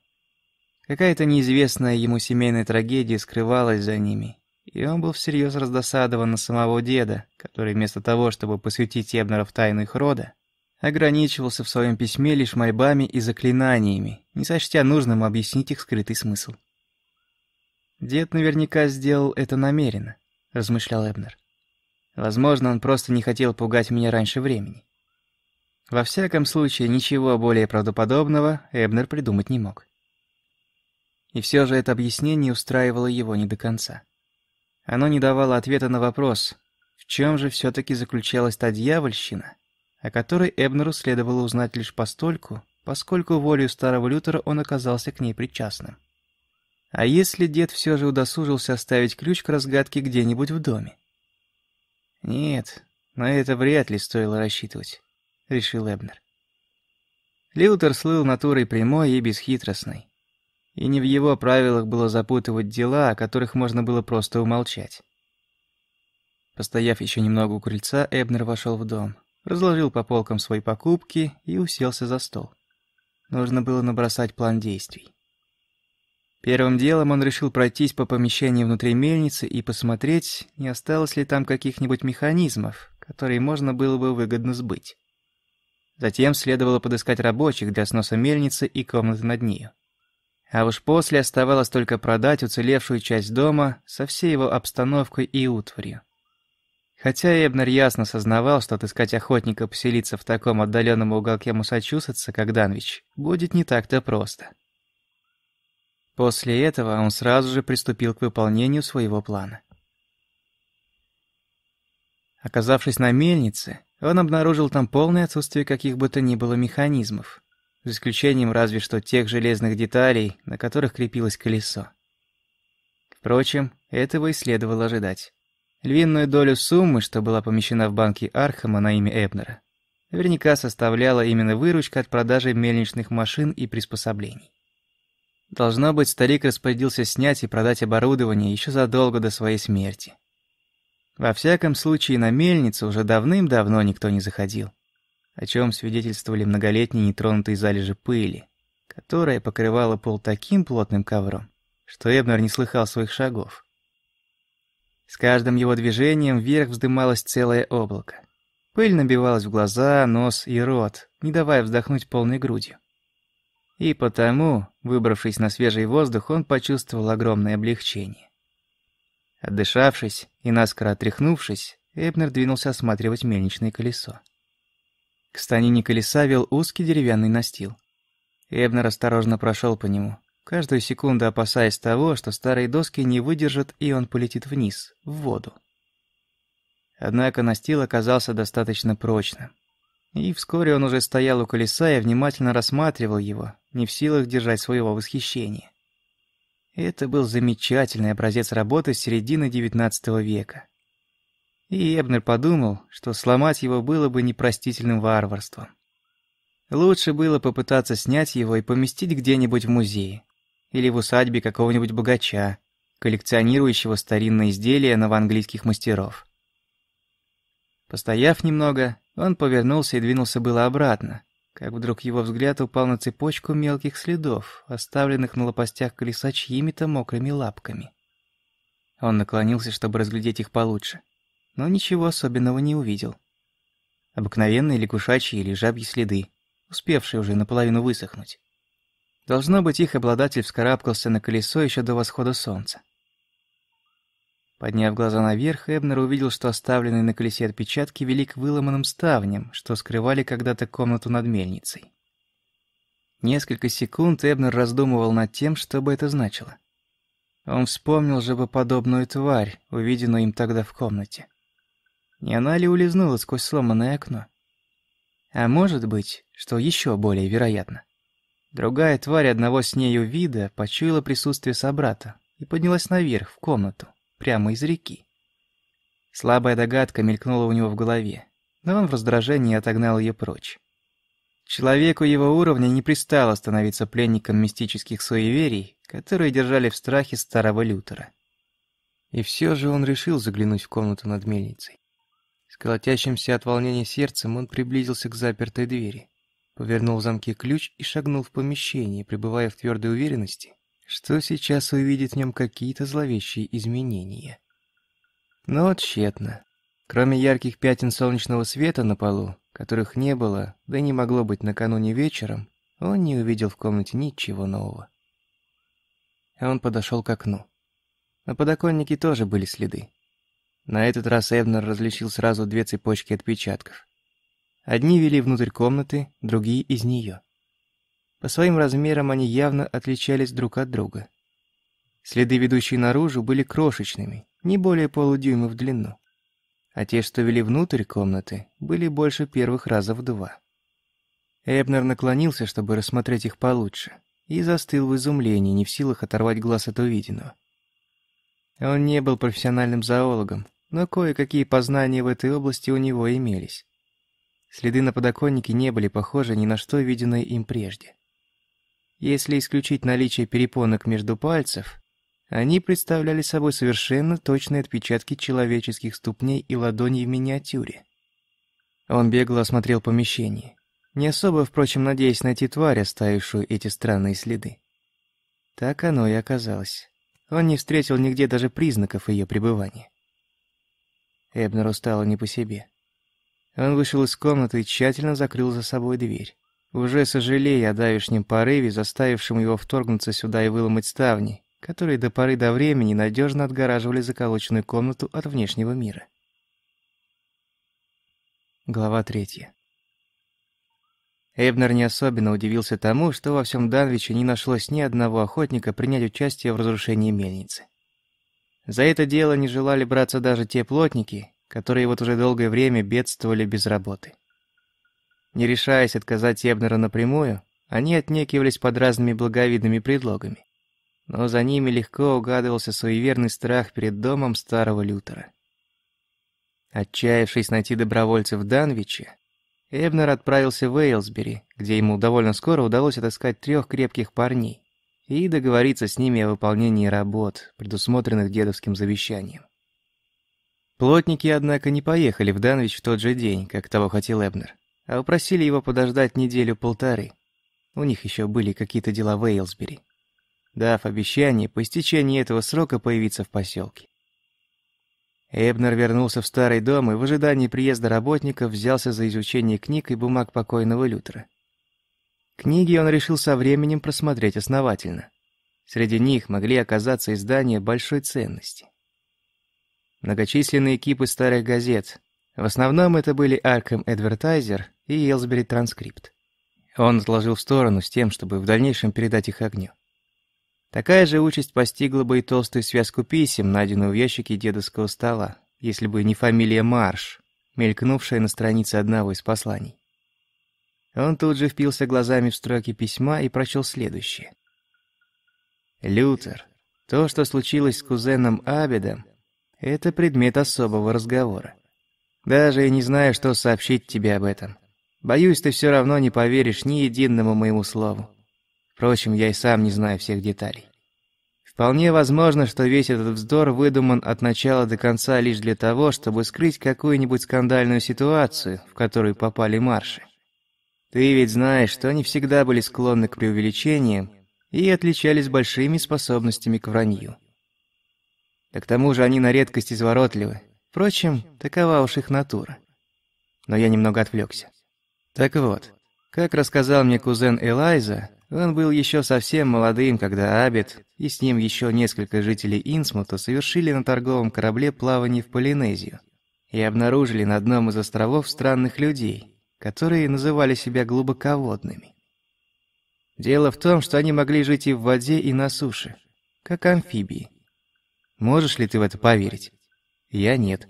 [SPEAKER 1] Какая-то неизвестная ему семейная трагедия скрывалась за ними, и он был всерьез раздосадован на самого деда, который вместо того, чтобы посвятить Эбнера в тайну их рода, ограничивался в своем письме лишь мольбами и заклинаниями, не сочтя нужным объяснить их скрытый смысл. «Дед наверняка сделал это намеренно», — размышлял Эбнер. «Возможно, он просто не хотел пугать меня раньше времени». Во всяком случае, ничего более правдоподобного Эбнер придумать не мог. И все же это объяснение устраивало его не до конца. Оно не давало ответа на вопрос, в чем же все-таки заключалась та дьявольщина, о которой Эбнеру следовало узнать лишь постольку, поскольку волею старого Лютера он оказался к ней причастным. А если дед все же удосужился оставить ключ к разгадке где-нибудь в доме? Нет, на это вряд ли стоило рассчитывать, решил Эбнер. Лютер слыл натурой прямой и бесхитростной и не в его правилах было запутывать дела, о которых можно было просто умолчать. Постояв еще немного у крыльца, Эбнер вошел в дом, разложил по полкам свои покупки и уселся за стол. Нужно было набросать план действий. Первым делом он решил пройтись по помещению внутри мельницы и посмотреть, не осталось ли там каких-нибудь механизмов, которые можно было бы выгодно сбыть. Затем следовало подыскать рабочих для сноса мельницы и комнаты над нею. А уж после оставалось только продать уцелевшую часть дома со всей его обстановкой и утварью. Хотя Эбнер ясно сознавал, что отыскать охотника поселиться в таком отдаленном уголке Массачусетса, как Данвич, будет не так-то просто. После этого он сразу же приступил к выполнению своего плана. Оказавшись на мельнице, он обнаружил там полное отсутствие каких бы то ни было механизмов, за исключением разве что тех железных деталей, на которых крепилось колесо. Впрочем, этого и следовало ожидать. Львиную долю суммы, что была помещена в банке Архама на имя Эбнера, наверняка составляла именно выручка от продажи мельничных машин и приспособлений. Должно быть, старик распорядился снять и продать оборудование еще задолго до своей смерти. Во всяком случае, на мельницу уже давным-давно никто не заходил о чем свидетельствовали многолетние нетронутые залежи пыли, которая покрывала пол таким плотным ковром, что Эбнер не слыхал своих шагов. С каждым его движением вверх вздымалось целое облако. Пыль набивалась в глаза, нос и рот, не давая вздохнуть полной грудью. И потому, выбравшись на свежий воздух, он почувствовал огромное облегчение. Отдышавшись и наскоро отряхнувшись, Эбнер двинулся осматривать мельничное колесо. К станине колеса вел узкий деревянный настил. Эбнер осторожно прошел по нему, каждую секунду опасаясь того, что старые доски не выдержат и он полетит вниз, в воду. Однако настил оказался достаточно прочным. И вскоре он уже стоял у колеса и внимательно рассматривал его, не в силах держать своего восхищения. Это был замечательный образец работы середины XIX века. И Эбнер подумал, что сломать его было бы непростительным варварством. Лучше было попытаться снять его и поместить где-нибудь в музее. Или в усадьбе какого-нибудь богача, коллекционирующего старинные изделия новоанглийских мастеров. Постояв немного, он повернулся и двинулся было обратно, как вдруг его взгляд упал на цепочку мелких следов, оставленных на лопастях колеса чьими-то мокрыми лапками. Он наклонился, чтобы разглядеть их получше, но ничего особенного не увидел. Обыкновенные лягушачьи или жабьи следы, успевшие уже наполовину высохнуть. Должно быть, их обладатель вскарабкался на колесо еще до восхода солнца. Подняв глаза наверх, Эбнер увидел, что оставленные на колесе отпечатки вели к выломанным ставням, что скрывали когда-то комнату над мельницей. Несколько секунд Эбнер раздумывал над тем, что бы это значило. Он вспомнил жабоподобную тварь, увиденную им тогда в комнате. Не она ли улизнула сквозь сломанное окно? А может быть, что еще более вероятно. Другая тварь одного с нею вида почуяла присутствие собрата и поднялась наверх, в комнату прямо из реки. Слабая догадка мелькнула у него в голове, но он в раздражении отогнал ее прочь. Человеку его уровня не пристало становиться пленником мистических суеверий, которые держали в страхе старого Лютера. И все же он решил заглянуть в комнату над мельницей. С колотящимся от волнения сердцем он приблизился к запертой двери, повернул в замке ключ и шагнул в помещение, пребывая в твердой уверенности, что сейчас увидит в нем какие-то зловещие изменения. Но тщетно. Кроме ярких пятен солнечного света на полу, которых не было, да не могло быть накануне вечером, он не увидел в комнате ничего нового. Он подошел к окну. На подоконнике тоже были следы. На этот раз Эбнер различил сразу две цепочки отпечатков. Одни вели внутрь комнаты, другие из нее. По своим размерам они явно отличались друг от друга. Следы, ведущие наружу, были крошечными, не более полудюйма в длину. А те, что вели внутрь комнаты, были больше первых раза в два. Эбнер наклонился, чтобы рассмотреть их получше, и застыл в изумлении, не в силах оторвать глаз от увиденного. Он не был профессиональным зоологом, но кое-какие познания в этой области у него имелись. Следы на подоконнике не были похожи ни на что виденное им прежде. Если исключить наличие перепонок между пальцев, они представляли собой совершенно точные отпечатки человеческих ступней и ладоней в миниатюре. Он бегло осмотрел помещение, не особо, впрочем, надеясь найти тварь, оставившую эти странные следы. Так оно и оказалось. Он не встретил нигде даже признаков ее пребывания. Эбнеру стало не по себе. Он вышел из комнаты и тщательно закрыл за собой дверь уже сожалея о давешнем порыве, заставившем его вторгнуться сюда и выломать ставни, которые до поры до времени надежно отгораживали заколоченную комнату от внешнего мира. Глава третья. Эбнер не особенно удивился тому, что во всем Данвиче не нашлось ни одного охотника принять участие в разрушении мельницы. За это дело не желали браться даже те плотники, которые вот уже долгое время бедствовали без работы. Не решаясь отказать Эбнера напрямую, они отнекивались под разными благовидными предлогами. Но за ними легко угадывался суеверный страх перед домом старого Лютера. Отчаявшись найти добровольцев в Данвиче, Эбнер отправился в Эйлсбери, где ему довольно скоро удалось отыскать трех крепких парней и договориться с ними о выполнении работ, предусмотренных дедовским завещанием. Плотники, однако, не поехали в Данвич в тот же день, как того хотел Эбнер а упросили его подождать неделю-полторы. У них еще были какие-то дела в Эйлсбери. Дав обещание по истечении этого срока появиться в поселке. Эбнер вернулся в старый дом и в ожидании приезда работников взялся за изучение книг и бумаг покойного Лютера. Книги он решил со временем просмотреть основательно. Среди них могли оказаться издания большой ценности. Многочисленные кипы старых газет. В основном это были Arkham Advertiser и Элсбери транскрипт. Он отложил в сторону с тем, чтобы в дальнейшем передать их огню. Такая же участь постигла бы и толстую связку писем, найденную в ящике дедовского стола, если бы не фамилия Марш, мелькнувшая на странице одного из посланий. Он тут же впился глазами в строки письма и прочел следующее. «Лютер, то, что случилось с кузеном Абедом, это предмет особого разговора. Даже я не знаю, что сообщить тебе об этом. Боюсь, ты все равно не поверишь ни единому моему слову. Впрочем, я и сам не знаю всех деталей. Вполне возможно, что весь этот вздор выдуман от начала до конца лишь для того, чтобы скрыть какую-нибудь скандальную ситуацию, в которую попали марши. Ты ведь знаешь, что они всегда были склонны к преувеличениям и отличались большими способностями к вранью. Да к тому же они на редкость изворотливы. Впрочем, такова уж их натура. Но я немного отвлекся. Так вот, как рассказал мне кузен Элайза, он был еще совсем молодым, когда Абет и с ним еще несколько жителей Инсмута совершили на торговом корабле плавание в Полинезию и обнаружили на одном из островов странных людей, которые называли себя глубоководными. Дело в том, что они могли жить и в воде, и на суше, как амфибии. Можешь ли ты в это поверить? Я нет.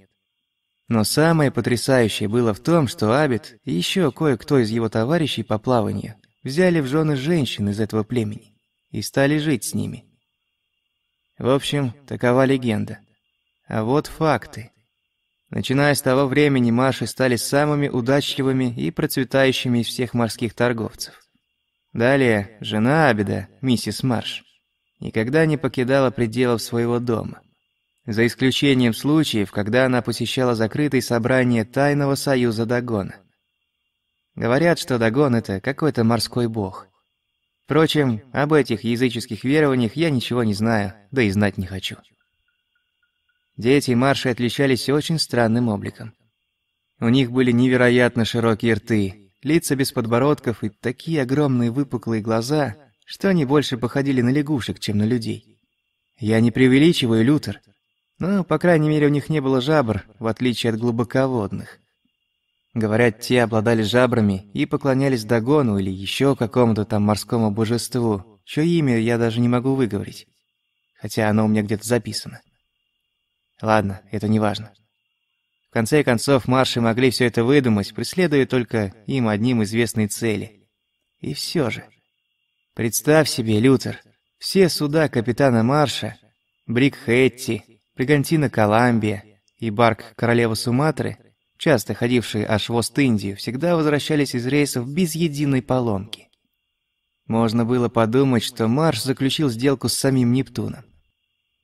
[SPEAKER 1] Но самое потрясающее было в том, что Абит и еще кое-кто из его товарищей по плаванию взяли в жены женщин из этого племени и стали жить с ними. В общем, такова легенда. А вот факты. Начиная с того времени Маши стали самыми удачливыми и процветающими из всех морских торговцев. Далее, жена Абида, миссис Марш, никогда не покидала пределов своего дома. За исключением случаев, когда она посещала закрытые собрания Тайного Союза Дагона. Говорят, что Дагон — это какой-то морской бог. Впрочем, об этих языческих верованиях я ничего не знаю, да и знать не хочу. Дети Марши отличались очень странным обликом. У них были невероятно широкие рты, лица без подбородков и такие огромные выпуклые глаза, что они больше походили на лягушек, чем на людей. Я не преувеличиваю, Лютер. Но, по крайней мере, у них не было жабр, в отличие от глубоководных. Говорят, те обладали жабрами и поклонялись Дагону или еще какому-то там морскому божеству, чье имя я даже не могу выговорить. Хотя оно у меня где-то записано. Ладно, это не важно. В конце концов, марши могли все это выдумать, преследуя только им одним известной цели. И все же. Представь себе, Лютер, все суда капитана Марша, Брик Хэтти, Бригантина Коламбия и Барк Королева Суматры часто ходившие аж в Ост-Индию, всегда возвращались из рейсов без единой поломки. Можно было подумать, что Марш заключил сделку с самим Нептуном.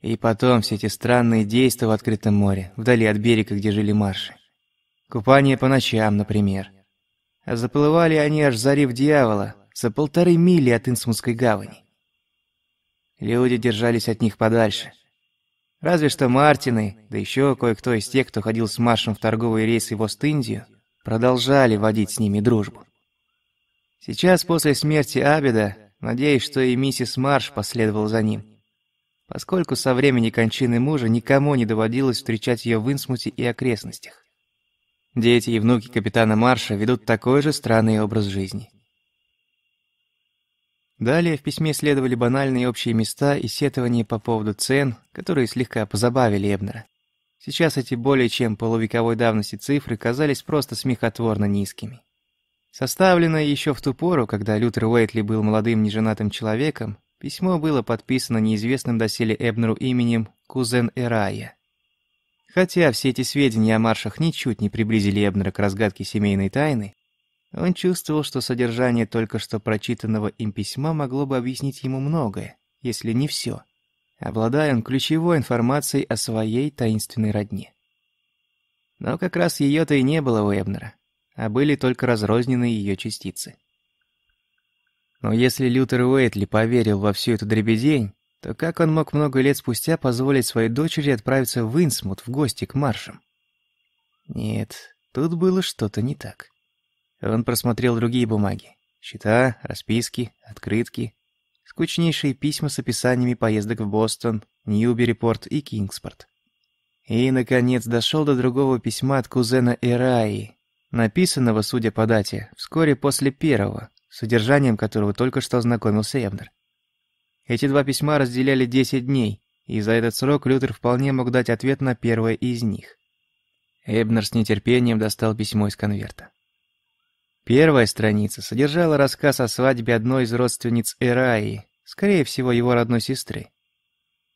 [SPEAKER 1] И потом все эти странные действия в открытом море, вдали от берега, где жили марши. Купание по ночам, например. А заплывали они аж зарив дьявола, за полторы мили от Инсмутской гавани. Люди держались от них подальше. Разве что Мартины, да еще кое-кто из тех, кто ходил с Маршем в торговые рейсы в Ост-Индию, продолжали водить с ними дружбу. Сейчас, после смерти Абеда, надеюсь, что и миссис Марш последовала за ним, поскольку со времени кончины мужа никому не доводилось встречать ее в Инсмуте и окрестностях. Дети и внуки капитана Марша ведут такой же странный образ жизни. Далее в письме следовали банальные общие места и сетования по поводу цен, которые слегка позабавили Эбнера. Сейчас эти более чем полувековой давности цифры казались просто смехотворно низкими. Составленное еще в ту пору, когда Лютер Уэйтли был молодым неженатым человеком, письмо было подписано неизвестным доселе Эбнеру именем «Кузен Эрая». Хотя все эти сведения о маршах ничуть не приблизили Эбнера к разгадке семейной тайны, он чувствовал, что содержание только что прочитанного им письма могло бы объяснить ему многое, если не все, обладая он ключевой информацией о своей таинственной родне. Но как раз ее-то и не было у Эбнера, а были только разрозненные ее частицы. Но если Лютер Уэйтли поверил во всю эту дребедень, то как он мог много лет спустя позволить своей дочери отправиться в Инсмут в гости к маршам? Нет, тут было что-то не так. Он просмотрел другие бумаги. Счета, расписки, открытки, скучнейшие письма с описаниями поездок в Бостон, Ньюберипорт и Кингспорт. И, наконец, дошел до другого письма от кузена Эраи, написанного, судя по дате, вскоре после первого, содержанием которого только что ознакомился Эбнер. Эти два письма разделяли 10 дней, и за этот срок Лютер вполне мог дать ответ на первое из них. Эбнер с нетерпением достал письмо из конверта. Первая страница содержала рассказ о свадьбе одной из родственниц Эраи, скорее всего, его родной сестры.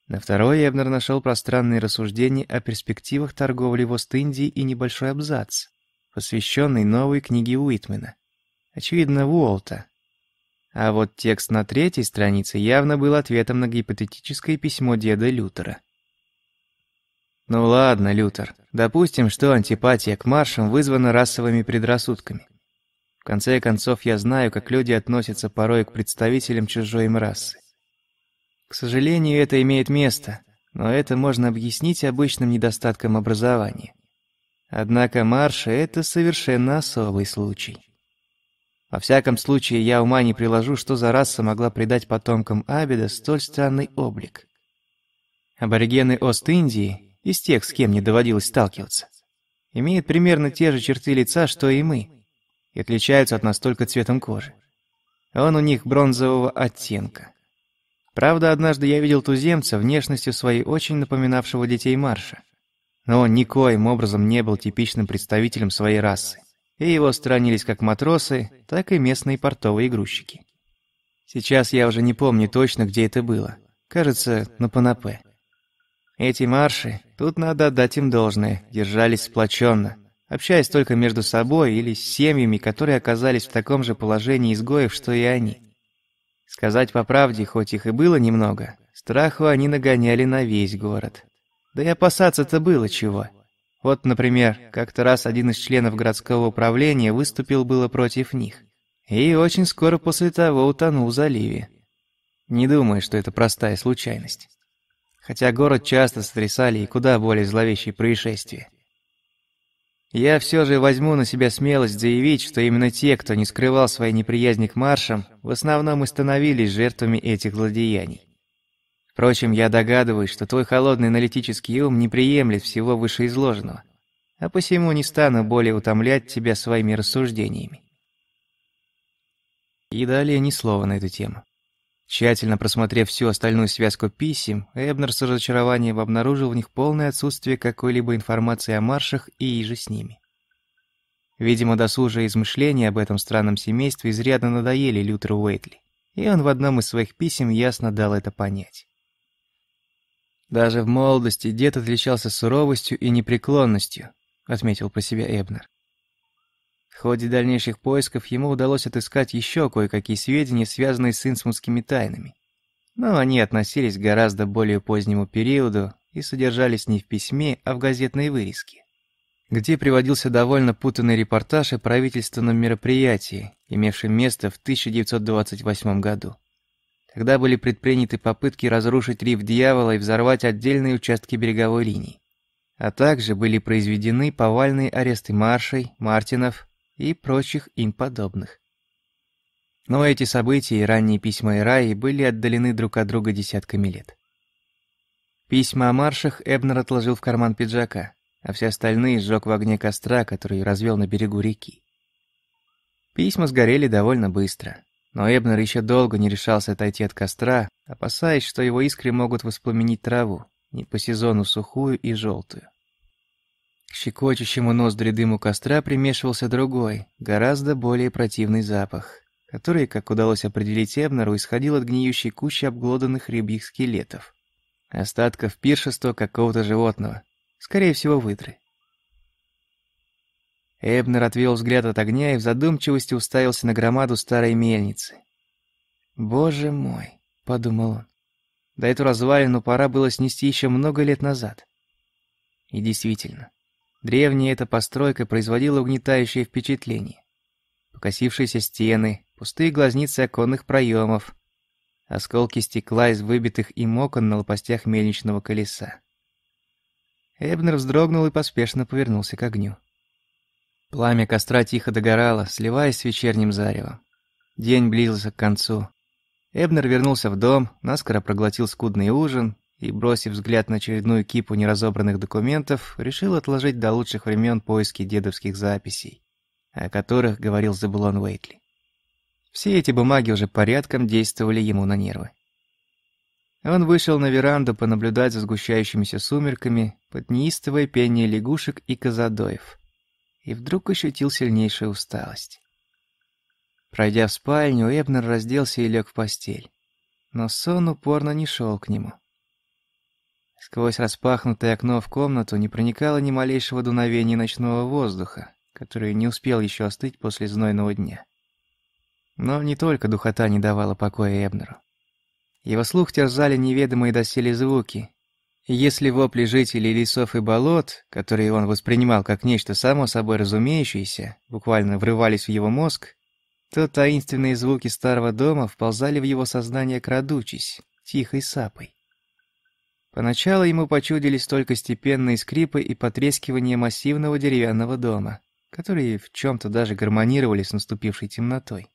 [SPEAKER 1] На второй Эбнер нашел пространные рассуждения о перспективах торговли в Ост-Индии и небольшой абзац, посвященный новой книге Уитмена. Очевидно, Уолта. А вот текст на третьей странице явно был ответом на гипотетическое письмо деда Лютера. Ну ладно, Лютер, допустим, что антипатия к маршам вызвана расовыми предрассудками. В конце концов, я знаю, как люди относятся порой к представителям чужой им расы. К сожалению, это имеет место, но это можно объяснить обычным недостатком образования. Однако марши — это совершенно особый случай. Во всяком случае, я ума не приложу, что за раса могла придать потомкам Абида столь странный облик. Аборигены Ост-Индии, из тех, с кем не доводилось сталкиваться, имеют примерно те же черты лица, что и мы, и отличаются от нас только цветом кожи. Он у них бронзового оттенка. Правда, однажды я видел туземца, внешностью своей очень напоминавшего детей Марша. Но он никоим образом не был типичным представителем своей расы и его сторонились как матросы, так и местные портовые грузчики. Сейчас я уже не помню точно, где это было. Кажется, на Панапе. Эти марши, тут надо отдать им должное, держались сплоченно, общаясь только между собой или с семьями, которые оказались в таком же положении изгоев, что и они. Сказать по правде, хоть их и было немного, страху они нагоняли на весь город. Да и опасаться-то было чего. Вот, например, как-то раз один из членов городского управления выступил было против них. И очень скоро после того утонул в заливе. Не думаю, что это простая случайность. Хотя город часто сотрясали и куда более зловещие происшествия. Я все же возьму на себя смелость заявить, что именно те, кто не скрывал своей неприязни к маршам, в основном и становились жертвами этих злодеяний. Впрочем, я догадываюсь, что твой холодный аналитический ум не приемлет всего вышеизложенного, а посему не стану более утомлять тебя своими рассуждениями. И далее ни слова на эту тему. Тщательно просмотрев всю остальную связку писем, Эбнер с разочарованием обнаружил в них полное отсутствие какой-либо информации о маршах и иже с ними. Видимо, досужие измышления об этом странном семействе изрядно надоели Лютеру Уэйтли, и он в одном из своих писем ясно дал это понять. Даже в молодости дед отличался суровостью и непреклонностью, отметил про себя Эбнер. В ходе дальнейших поисков ему удалось отыскать еще кое-какие сведения, связанные с инсмутскими тайнами. Но они относились к гораздо более позднему периоду и содержались не в письме, а в газетной вырезке, где приводился довольно путанный репортаж о правительственном мероприятии, имевшем место в 1928 году. Тогда были предприняты попытки разрушить риф Дьявола и взорвать отдельные участки береговой линии. А также были произведены повальные аресты маршей, мартинов и прочих им подобных. Но эти события и ранние письма Ираи были отдалены друг от друга десятками лет. Письма о маршах Эбнер отложил в карман пиджака, а все остальные сжег в огне костра, который развел на берегу реки. Письма сгорели довольно быстро, но Эбнер еще долго не решался отойти от костра, опасаясь, что его искры могут воспламенить траву, не по сезону сухую и желтую. К щекочущему ноздри дыму костра примешивался другой, гораздо более противный запах, который, как удалось определить Эбнеру, исходил от гниющей кучи обглоданных рыбьих скелетов. Остатков пиршества какого-то животного, скорее всего, выдры. Эбнер отвел взгляд от огня и в задумчивости уставился на громаду старой мельницы. «Боже мой!» — подумал он. Да эту развалину пора было снести еще много лет назад. И действительно, древняя эта постройка производила угнетающее впечатление. Покосившиеся стены, пустые глазницы оконных проемов, осколки стекла из выбитых им окон на лопастях мельничного колеса. Эбнер вздрогнул и поспешно повернулся к огню. Пламя костра тихо догорало, сливаясь с вечерним заревом. День близился к концу. Эбнер вернулся в дом, наскоро проглотил скудный ужин и, бросив взгляд на очередную кипу неразобранных документов, решил отложить до лучших времен поиски дедовских записей, о которых говорил Забулон Уэйтли. Все эти бумаги уже порядком действовали ему на нервы. Он вышел на веранду понаблюдать за сгущающимися сумерками под неистовое пение лягушек и козадоев и вдруг ощутил сильнейшую усталость. Пройдя в спальню, Эбнер разделся и лег в постель. Но сон упорно не шел к нему. Сквозь распахнутое окно в комнату не проникало ни малейшего дуновения ночного воздуха, который не успел еще остыть после знойного дня. Но не только духота не давала покоя Эбнеру. Его слух терзали неведомые доселе звуки. Если вопли жителей лесов и болот, которые он воспринимал как нечто само собой разумеющееся, буквально врывались в его мозг, то таинственные звуки старого дома вползали в его сознание крадучись, тихой сапой. Поначалу ему почудились только степенные скрипы и потрескивание массивного деревянного дома, которые в чем-то даже гармонировали с наступившей темнотой.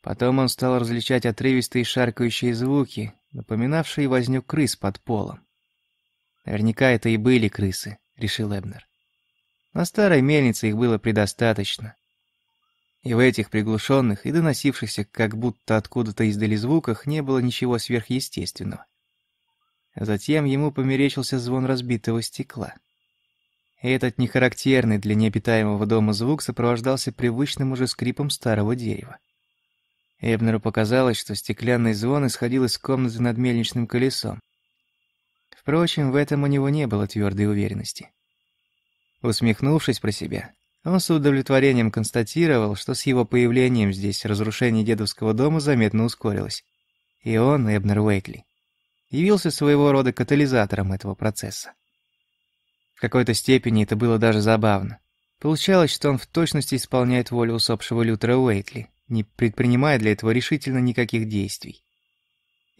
[SPEAKER 1] Потом он стал различать отрывистые шаркающие звуки, напоминавшие возню крыс под полом. Наверняка это и были крысы, решил Эбнер. На старой мельнице их было предостаточно. И в этих приглушенных и доносившихся как будто откуда-то издали звуках не было ничего сверхъестественного. Затем ему померещился звон разбитого стекла. Этот нехарактерный для необитаемого дома звук сопровождался привычным уже скрипом старого дерева. Эбнеру показалось, что стеклянный звон исходил из комнаты над мельничным колесом. Впрочем, в этом у него не было твердой уверенности. Усмехнувшись про себя, он с удовлетворением констатировал, что с его появлением здесь разрушение дедовского дома заметно ускорилось. И он, Эбнер Уэйтли, явился своего рода катализатором этого процесса. В какой-то степени это было даже забавно. Получалось, что он в точности исполняет волю усопшего Лютера Уэйтли, не предпринимая для этого решительно никаких действий.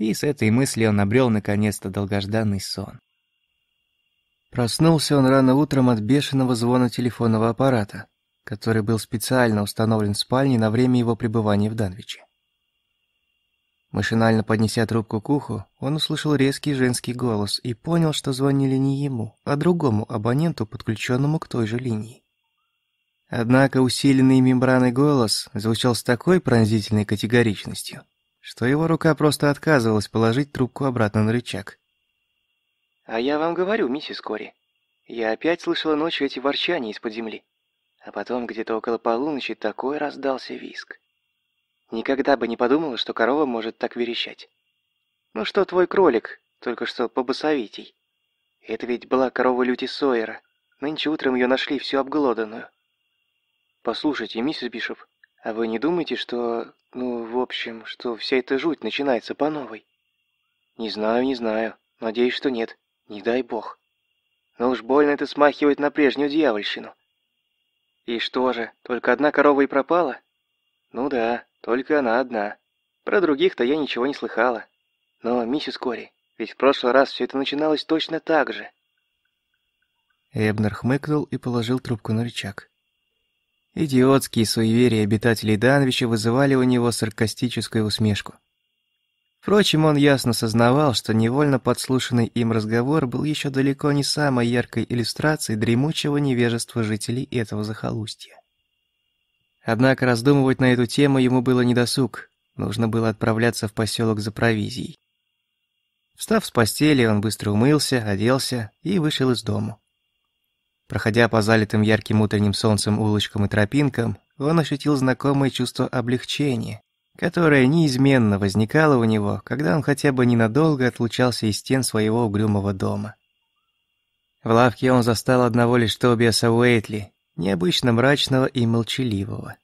[SPEAKER 1] И с этой мыслью он обрел наконец-то долгожданный сон. Проснулся он рано утром от бешеного звона телефонного аппарата, который был специально установлен в спальне на время его пребывания в Данвиче. Машинально поднеся трубку к уху, он услышал резкий женский голос и понял, что звонили не ему, а другому абоненту, подключенному к той же линии. Однако усиленный мембраной голос звучал с такой пронзительной категоричностью, что его рука просто отказывалась положить трубку обратно на рычаг.
[SPEAKER 2] «А я вам говорю, миссис Кори, я опять слышала ночью эти ворчания из-под земли. А потом где-то около полуночи такой раздался виск. Никогда бы не подумала, что корова может так верещать. Ну что твой кролик, только что побосовитей. Это ведь была корова Люти Сойера. Нынче утром ее нашли всю обглоданную. «Послушайте, миссис Бишоп, а вы не думаете, что... Ну, в общем, что вся эта жуть начинается по новой?» «Не знаю, не знаю. Надеюсь, что нет. Не дай бог. Но уж больно это смахивает на прежнюю дьявольщину». «И что же, только одна корова и пропала?» «Ну да, только она одна. Про других-то я ничего не слыхала. Но, миссис Кори, ведь в прошлый раз все это начиналось точно так же».
[SPEAKER 1] Эбнер хмыкнул и положил трубку на рычаг. Идиотские суеверия обитателей Данвича вызывали у него саркастическую усмешку. Впрочем, он ясно сознавал, что невольно подслушанный им разговор был еще далеко не самой яркой иллюстрацией дремучего невежества жителей этого захолустья. Однако раздумывать на эту тему ему было недосуг, нужно было отправляться в поселок за провизией. Встав с постели, он быстро умылся, оделся и вышел из дому. Проходя по залитым ярким утренним солнцем улочкам и тропинкам, он ощутил знакомое чувство облегчения, которое неизменно возникало у него, когда он хотя бы ненадолго отлучался из стен своего угрюмого дома. В лавке он застал одного лишь Тобиаса Уэйтли, необычно мрачного и молчаливого.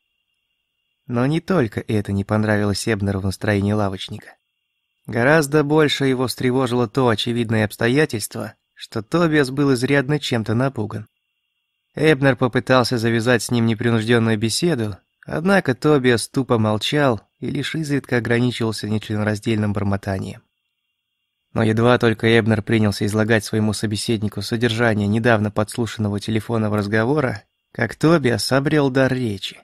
[SPEAKER 1] Но не только это не понравилось Эбнеру в настроении лавочника. Гораздо больше его встревожило то очевидное обстоятельство, что Тобиас был изрядно чем-то напуган. Эбнер попытался завязать с ним непринужденную беседу, однако Тобиас тупо молчал и лишь изредка ограничивался нечленораздельным бормотанием. Но едва только Эбнер принялся излагать своему собеседнику содержание недавно подслушанного телефонного разговора, как Тобиас обрел дар речи.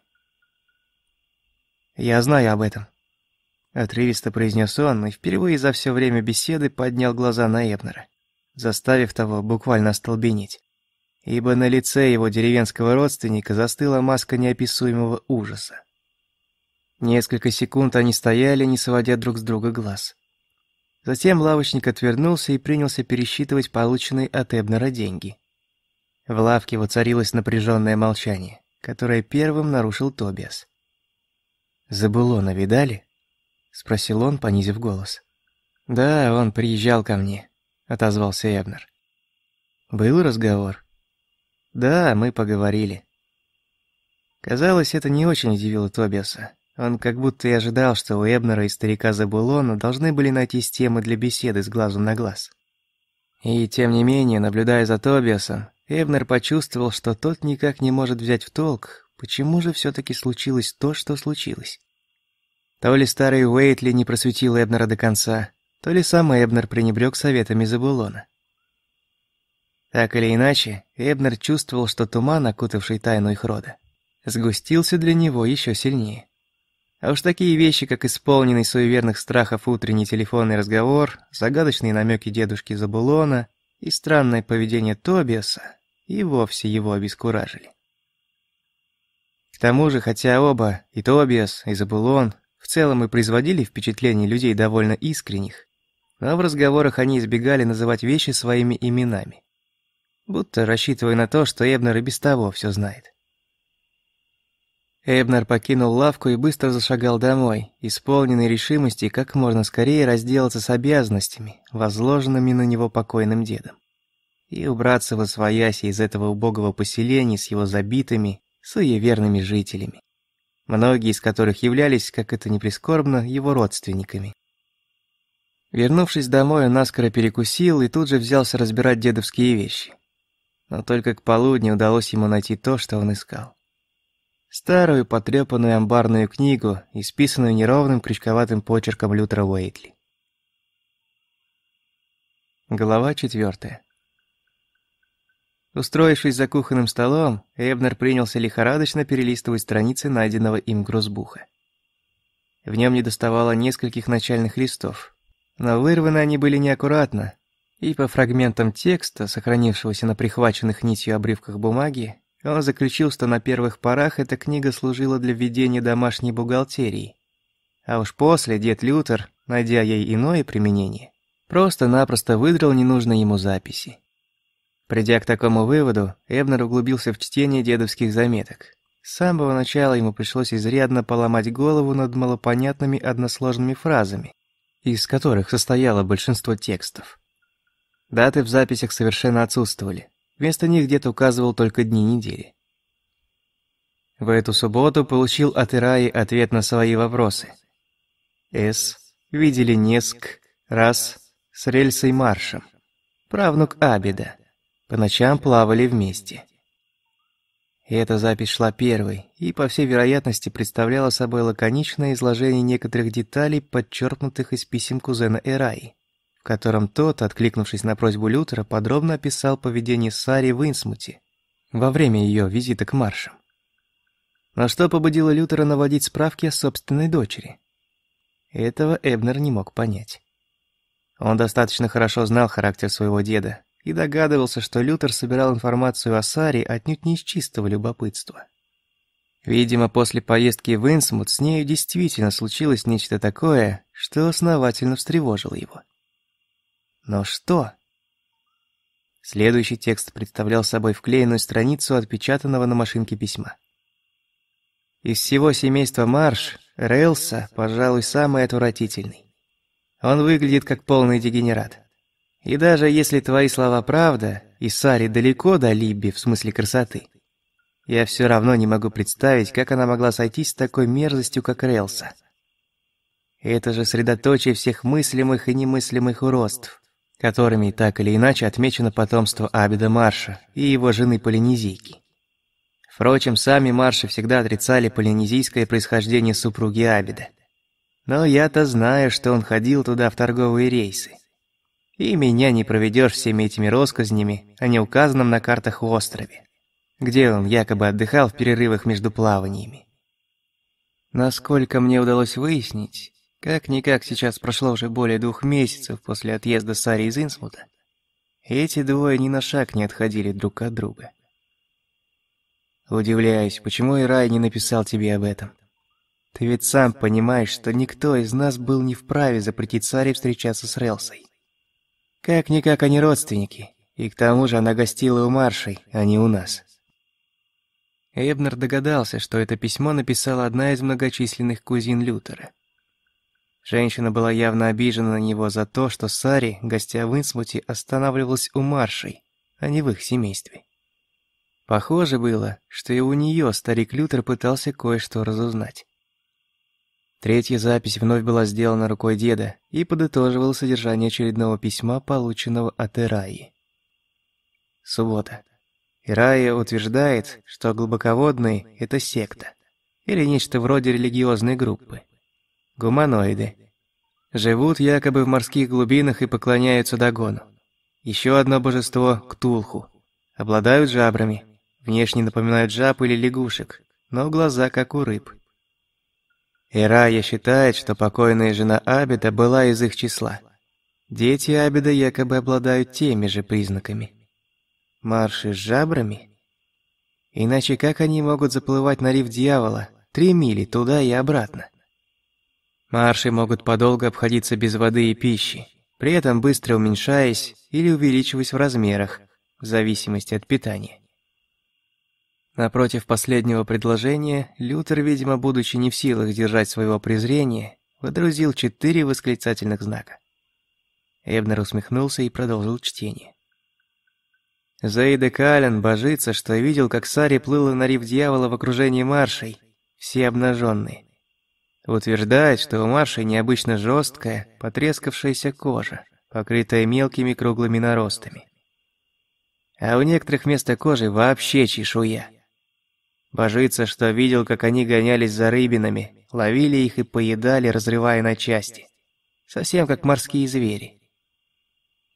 [SPEAKER 1] «Я знаю об этом», — отрывисто произнес он и впервые за все время беседы поднял глаза на Эбнера, заставив того буквально остолбенеть ибо на лице его деревенского родственника застыла маска неописуемого ужаса. Несколько секунд они стояли, не сводя друг с друга глаз. Затем лавочник отвернулся и принялся пересчитывать полученные от Эбнера деньги. В лавке воцарилось напряженное молчание, которое первым нарушил Тобиас. «Забулона видали?» — спросил он, понизив голос. «Да, он приезжал ко мне», — отозвался Эбнер. «Был разговор?» Да, мы поговорили. Казалось, это не очень удивило Тобиаса. Он как будто и ожидал, что у Эбнера и старика Забулона должны были найтись темы для беседы с глазу на глаз. И тем не менее, наблюдая за Тобиасом, Эбнер почувствовал, что тот никак не может взять в толк, почему же все таки случилось то, что случилось. То ли старый Уэйтли не просветил Эбнера до конца, то ли сам Эбнер пренебрег советами Забулона. Так или иначе, Эбнер чувствовал, что туман, окутавший тайну их рода, сгустился для него еще сильнее. А уж такие вещи, как исполненный суеверных страхов утренний телефонный разговор, загадочные намеки дедушки Забулона и странное поведение Тобиаса, и вовсе его обескуражили. К тому же, хотя оба, и Тобиас, и Забулон, в целом и производили впечатление людей довольно искренних, но в разговорах они избегали называть вещи своими именами, будто рассчитывая на то, что Эбнер и без того все знает. Эбнер покинул лавку и быстро зашагал домой, исполненный решимости как можно скорее разделаться с обязанностями, возложенными на него покойным дедом, и убраться во свояси из этого убогого поселения с его забитыми, суеверными жителями, многие из которых являлись, как это ни прискорбно, его родственниками. Вернувшись домой, он наскоро перекусил и тут же взялся разбирать дедовские вещи. Но только к полудню удалось ему найти то, что он искал. Старую потрепанную амбарную книгу, исписанную неровным крючковатым почерком Лютера Уэйтли. Глава четвертая. Устроившись за кухонным столом, Эбнер принялся лихорадочно перелистывать страницы найденного им грузбуха. В нем недоставало нескольких начальных листов, но вырваны они были неаккуратно, и по фрагментам текста, сохранившегося на прихваченных нитью обрывках бумаги, он заключил, что на первых порах эта книга служила для ведения домашней бухгалтерии. А уж после дед Лютер, найдя ей иное применение, просто-напросто выдрал ненужные ему записи. Придя к такому выводу, Эбнер углубился в чтение дедовских заметок. С самого начала ему пришлось изрядно поломать голову над малопонятными односложными фразами, из которых состояло большинство текстов. Даты в записях совершенно отсутствовали. Вместо них дед указывал только дни недели. В эту субботу получил от Ираи ответ на свои вопросы. С. Видели неск раз с рельсой маршем. Правнук Абида. По ночам плавали вместе. И эта запись шла первой, и, по всей вероятности, представляла собой лаконичное изложение некоторых деталей, подчеркнутых из писем кузена Эраи котором тот, откликнувшись на просьбу Лютера, подробно описал поведение Сари в Инсмуте во время ее визита к маршам. Но что побудило Лютера наводить справки о собственной дочери? Этого Эбнер не мог понять. Он достаточно хорошо знал характер своего деда и догадывался, что Лютер собирал информацию о Саре отнюдь не из чистого любопытства. Видимо, после поездки в Инсмут с нею действительно случилось нечто такое, что основательно встревожило его. Но что? Следующий текст представлял собой вклеенную страницу отпечатанного на машинке письма. Из всего семейства Марш, Рейлса, пожалуй, самый отвратительный. Он выглядит как полный дегенерат. И даже если твои слова правда, и Сари далеко до Либби в смысле красоты, я все равно не могу представить, как она могла сойтись с такой мерзостью, как Рейлса. Это же средоточие всех мыслимых и немыслимых уродств которыми так или иначе отмечено потомство Абида Марша и его жены Полинезийки. Впрочем, сами Марши всегда отрицали полинезийское происхождение супруги Абида. Но я-то знаю, что он ходил туда в торговые рейсы. И меня не проведешь всеми этими россказнями о неуказанном на картах острове, где он якобы отдыхал в перерывах между плаваниями. Насколько мне удалось выяснить, как-никак сейчас прошло уже более двух месяцев после отъезда Сари из Инсмута. Эти двое ни на шаг не отходили друг от друга. Удивляюсь, почему Ирай не написал тебе об этом. Ты ведь сам понимаешь, что никто из нас был не вправе запретить Саре встречаться с Релсой. Как-никак они родственники, и к тому же она гостила у Маршей, а не у нас. Эбнер догадался, что это письмо написала одна из многочисленных кузин Лютера. Женщина была явно обижена на него за то, что Сари, гостя в Инсмуте, останавливалась у Маршей, а не в их семействе. Похоже было, что и у нее старик Лютер пытался кое-что разузнать. Третья запись вновь была сделана рукой деда и подытоживала содержание очередного письма, полученного от Ираи. Суббота. Ирая утверждает, что глубоководные — это секта, или нечто вроде религиозной группы. Гуманоиды. Живут якобы в морских глубинах и поклоняются Дагону. Еще одно божество — Ктулху. Обладают жабрами. Внешне напоминают жаб или лягушек, но глаза как у рыб. Ирая считает, что покойная жена Абида была из их числа. Дети Абида якобы обладают теми же признаками. Марши с жабрами? Иначе как они могут заплывать на риф дьявола, три мили туда и обратно? Марши могут подолго обходиться без воды и пищи, при этом быстро уменьшаясь или увеличиваясь в размерах, в зависимости от питания. Напротив последнего предложения, Лютер, видимо, будучи не в силах держать своего презрения, выдрузил четыре восклицательных знака. Эбнер усмехнулся и продолжил чтение. Заида Кален божится, что видел, как Сари плыла на риф дьявола в окружении маршей, все обнаженные. Утверждает, что у маршей необычно жесткая, потрескавшаяся кожа, покрытая мелкими круглыми наростами. А у некоторых вместо кожи вообще чешуя. Божится, что видел, как они гонялись за рыбинами, ловили их и поедали, разрывая на части. Совсем как морские звери.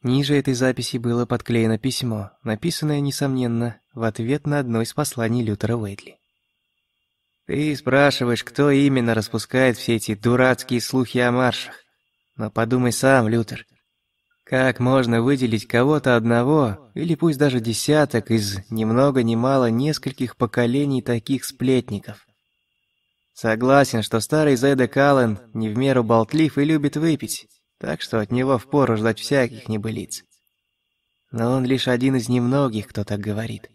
[SPEAKER 1] Ниже этой записи было подклеено письмо, написанное, несомненно, в ответ на одно из посланий Лютера Уэйтли. «Ты спрашиваешь, кто именно распускает все эти дурацкие слухи о маршах. Но подумай сам, Лютер. Как можно выделить кого-то одного, или пусть даже десяток, из ни много ни мало нескольких поколений таких сплетников? Согласен, что старый Зеда Каллен не в меру болтлив и любит выпить, так что от него впору ждать всяких небылиц. Но он лишь один из немногих, кто так говорит.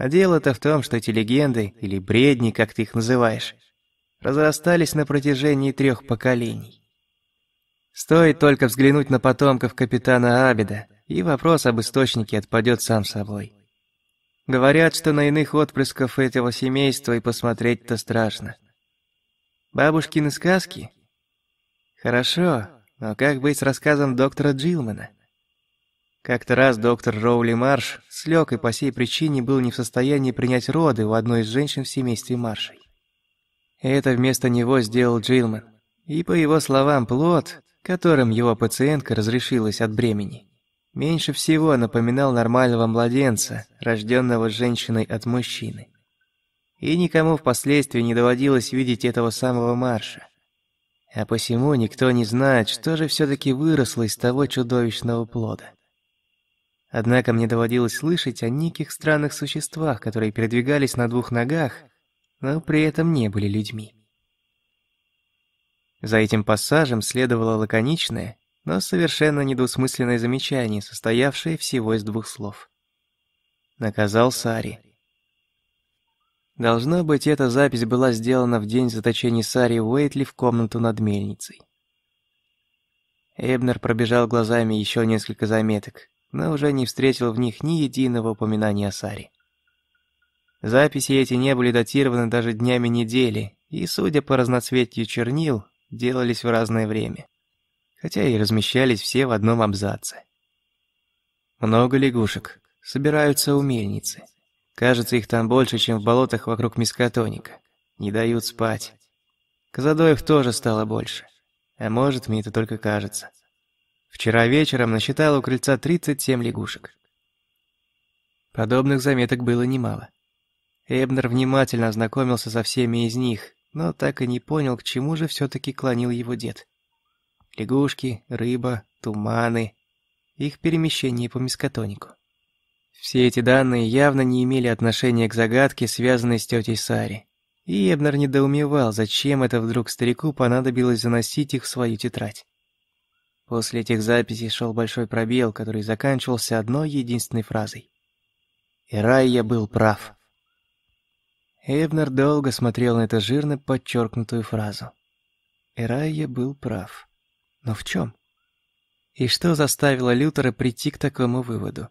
[SPEAKER 1] А дело-то в том, что эти легенды, или бредни, как ты их называешь, разрастались на протяжении трех поколений. Стоит только взглянуть на потомков капитана Абида, и вопрос об источнике отпадет сам собой. Говорят, что на иных отпрысков этого семейства и посмотреть-то страшно. Бабушкины сказки? Хорошо, но как быть с рассказом доктора Джилмана? Как-то раз доктор Роули Марш слег и по сей причине был не в состоянии принять роды у одной из женщин в семействе Маршей. Это вместо него сделал Джилман. И по его словам, плод, которым его пациентка разрешилась от бремени, меньше всего напоминал нормального младенца, рожденного женщиной от мужчины. И никому впоследствии не доводилось видеть этого самого Марша. А посему никто не знает, что же все-таки выросло из того чудовищного плода. Однако мне доводилось слышать о неких странных существах, которые передвигались на двух ногах, но при этом не были людьми. За этим пассажем следовало лаконичное, но совершенно недвусмысленное замечание, состоявшее всего из двух слов. Наказал Сари. Должно быть, эта запись была сделана в день заточения Сари Уэйтли в комнату над мельницей. Эбнер пробежал глазами еще несколько заметок, но уже не встретил в них ни единого упоминания о Саре. Записи эти не были датированы даже днями недели, и, судя по разноцветью чернил, делались в разное время, хотя и размещались все в одном абзаце. Много лягушек собираются у мельницы. Кажется, их там больше, чем в болотах вокруг Мискатоника. Не дают спать. Казадоев тоже стало больше. А может, мне это только кажется. Вчера вечером насчитал у крыльца 37 лягушек. Подобных заметок было немало. Эбнер внимательно ознакомился со всеми из них, но так и не понял, к чему же все-таки клонил его дед. Лягушки, рыба, туманы, их перемещение по Мискатонику. Все эти данные явно не имели отношения к загадке, связанной с тетей Сари. И Эбнер недоумевал, зачем это вдруг старику понадобилось заносить их в свою тетрадь. После этих записей шел большой пробел, который заканчивался одной единственной фразой. «Ирайя был прав». Эбнер долго смотрел на эту жирно подчеркнутую фразу. Ирайя был прав. Но в чем? И что заставило Лютера прийти к такому выводу?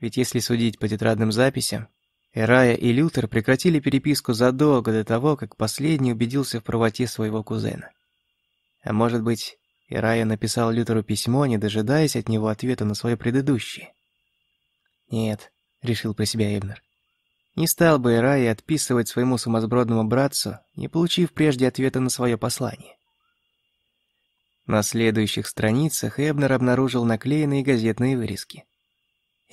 [SPEAKER 1] Ведь если судить по тетрадным записям, Эрая и Лютер прекратили переписку задолго до того, как последний убедился в правоте своего кузена. А может быть, Эрая написал Лютеру письмо, не дожидаясь от него ответа на свое предыдущее? «Нет», — решил про себя Эбнер. Не стал бы Эрая отписывать своему сумасбродному братцу, не получив прежде ответа на свое послание. На следующих страницах Эбнер обнаружил наклеенные газетные вырезки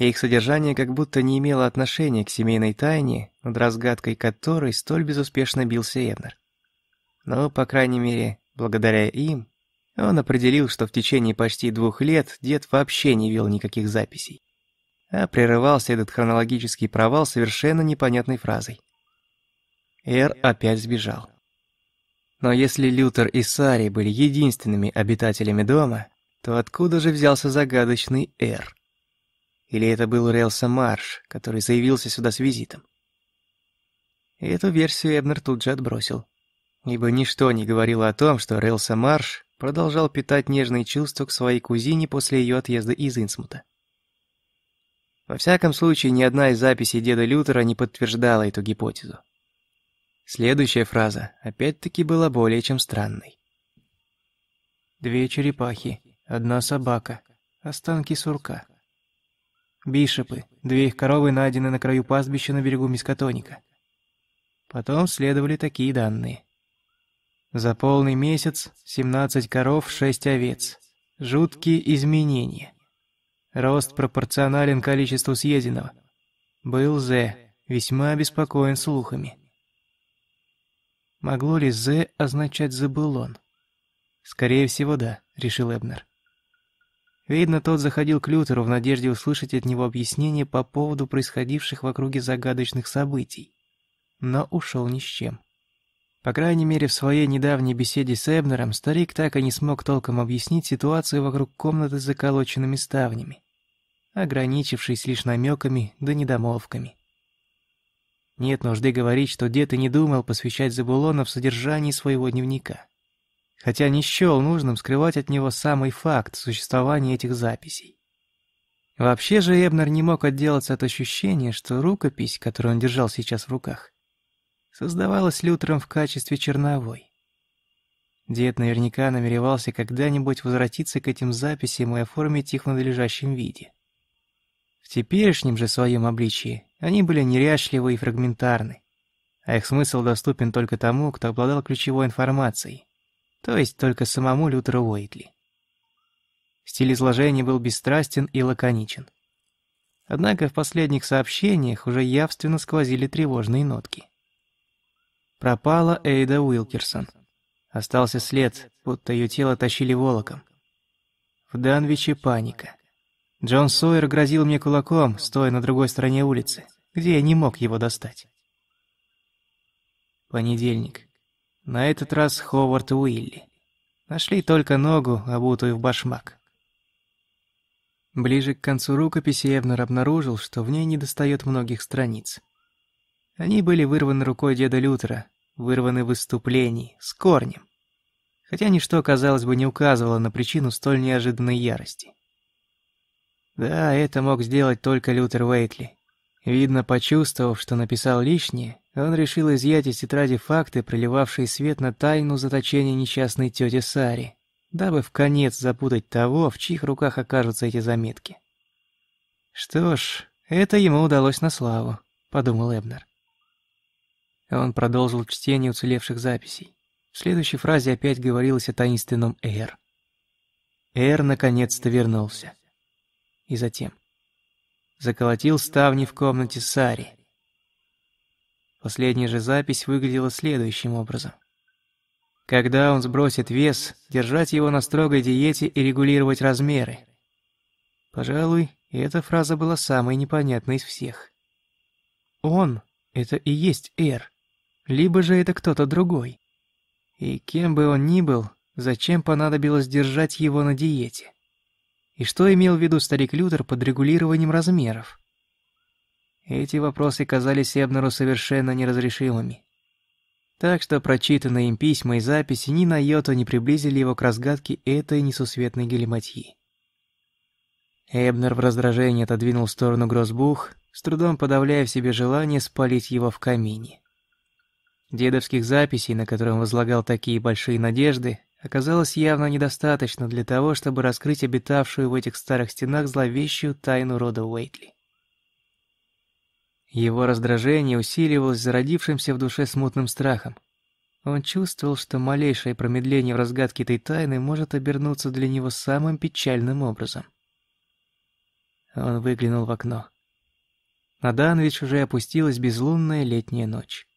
[SPEAKER 1] и их содержание как будто не имело отношения к семейной тайне, над разгадкой которой столь безуспешно бился Эбнер. Но, по крайней мере, благодаря им, он определил, что в течение почти двух лет дед вообще не вел никаких записей. А прерывался этот хронологический провал совершенно непонятной фразой. Эр опять сбежал. Но если Лютер и Сари были единственными обитателями дома, то откуда же взялся загадочный Эр? Или это был Релса Марш, который заявился сюда с визитом? Эту версию Эбнер тут же отбросил. Ибо ничто не говорило о том, что Релса Марш продолжал питать нежные чувства к своей кузине после ее отъезда из Инсмута. Во всяком случае, ни одна из записей деда Лютера не подтверждала эту гипотезу. Следующая фраза опять-таки была более чем странной. «Две черепахи, одна собака, останки сурка». Бишопы, две их коровы найдены на краю пастбища на берегу Мискотоника. Потом следовали такие данные. За полный месяц 17 коров, 6 овец. Жуткие изменения. Рост пропорционален количеству съеденного. Был З, весьма обеспокоен слухами. Могло ли З означать «забылон»? Скорее всего, да, решил Эбнер. Видно, тот заходил к Лютеру в надежде услышать от него объяснение по поводу происходивших в округе загадочных событий. Но ушел ни с чем. По крайней мере, в своей недавней беседе с Эбнером старик так и не смог толком объяснить ситуацию вокруг комнаты с заколоченными ставнями, ограничившись лишь намеками да недомолвками. Нет нужды говорить, что дед и не думал посвящать Забулона в содержании своего дневника хотя не счел нужным скрывать от него самый факт существования этих записей. Вообще же Эбнер не мог отделаться от ощущения, что рукопись, которую он держал сейчас в руках, создавалась Лютером в качестве черновой. Дед наверняка намеревался когда-нибудь возвратиться к этим записям и оформить их в надлежащем виде. В теперешнем же своем обличии они были неряшливы и фрагментарны, а их смысл доступен только тому, кто обладал ключевой информацией, то есть только самому Лютеру Уэйтли. Стиль изложения был бесстрастен и лаконичен. Однако в последних сообщениях уже явственно сквозили тревожные нотки. Пропала Эйда Уилкерсон. Остался след, будто ее тело тащили волоком. В Данвиче паника. Джон Сойер грозил мне кулаком, стоя на другой стороне улицы, где я не мог его достать. Понедельник. На этот раз Ховард Уилли. Нашли только ногу, обутую в башмак. Ближе к концу рукописи Эвнер обнаружил, что в ней недостает многих страниц. Они были вырваны рукой деда Лютера, вырваны в выступлении, с корнем. Хотя ничто, казалось бы, не указывало на причину столь неожиданной ярости. Да, это мог сделать только Лютер Уэйтли. Видно, почувствовав, что написал лишнее, он решил изъять из тетради факты, проливавшие свет на тайну заточения несчастной тети Сари, дабы в конец запутать того, в чьих руках окажутся эти заметки. «Что ж, это ему удалось на славу», — подумал Эбнер. Он продолжил чтение уцелевших записей. В следующей фразе опять говорилось о таинственном Эр. Эр наконец-то вернулся. И затем. Заколотил ставни в комнате Сари. Последняя же запись выглядела следующим образом. Когда он сбросит вес, держать его на строгой диете и регулировать размеры. Пожалуй, эта фраза была самой непонятной из всех. Он — это и есть Эр, либо же это кто-то другой. И кем бы он ни был, зачем понадобилось держать его на диете? И что имел в виду старик Лютер под регулированием размеров? Эти вопросы казались Эбнеру совершенно неразрешимыми. Так что прочитанные им письма и записи ни на йоту не приблизили его к разгадке этой несусветной галиматьи. Эбнер в раздражении отодвинул в сторону грозбух, с трудом подавляя в себе желание спалить его в камине. Дедовских записей, на которых возлагал такие большие надежды, оказалось явно недостаточно для того, чтобы раскрыть обитавшую в этих старых стенах зловещую тайну рода Уэйтли. Его раздражение усиливалось зародившимся в душе смутным страхом. Он чувствовал, что малейшее промедление в разгадке этой тайны может обернуться для него самым печальным образом. Он выглянул в окно. На Данвич уже опустилась безлунная летняя ночь.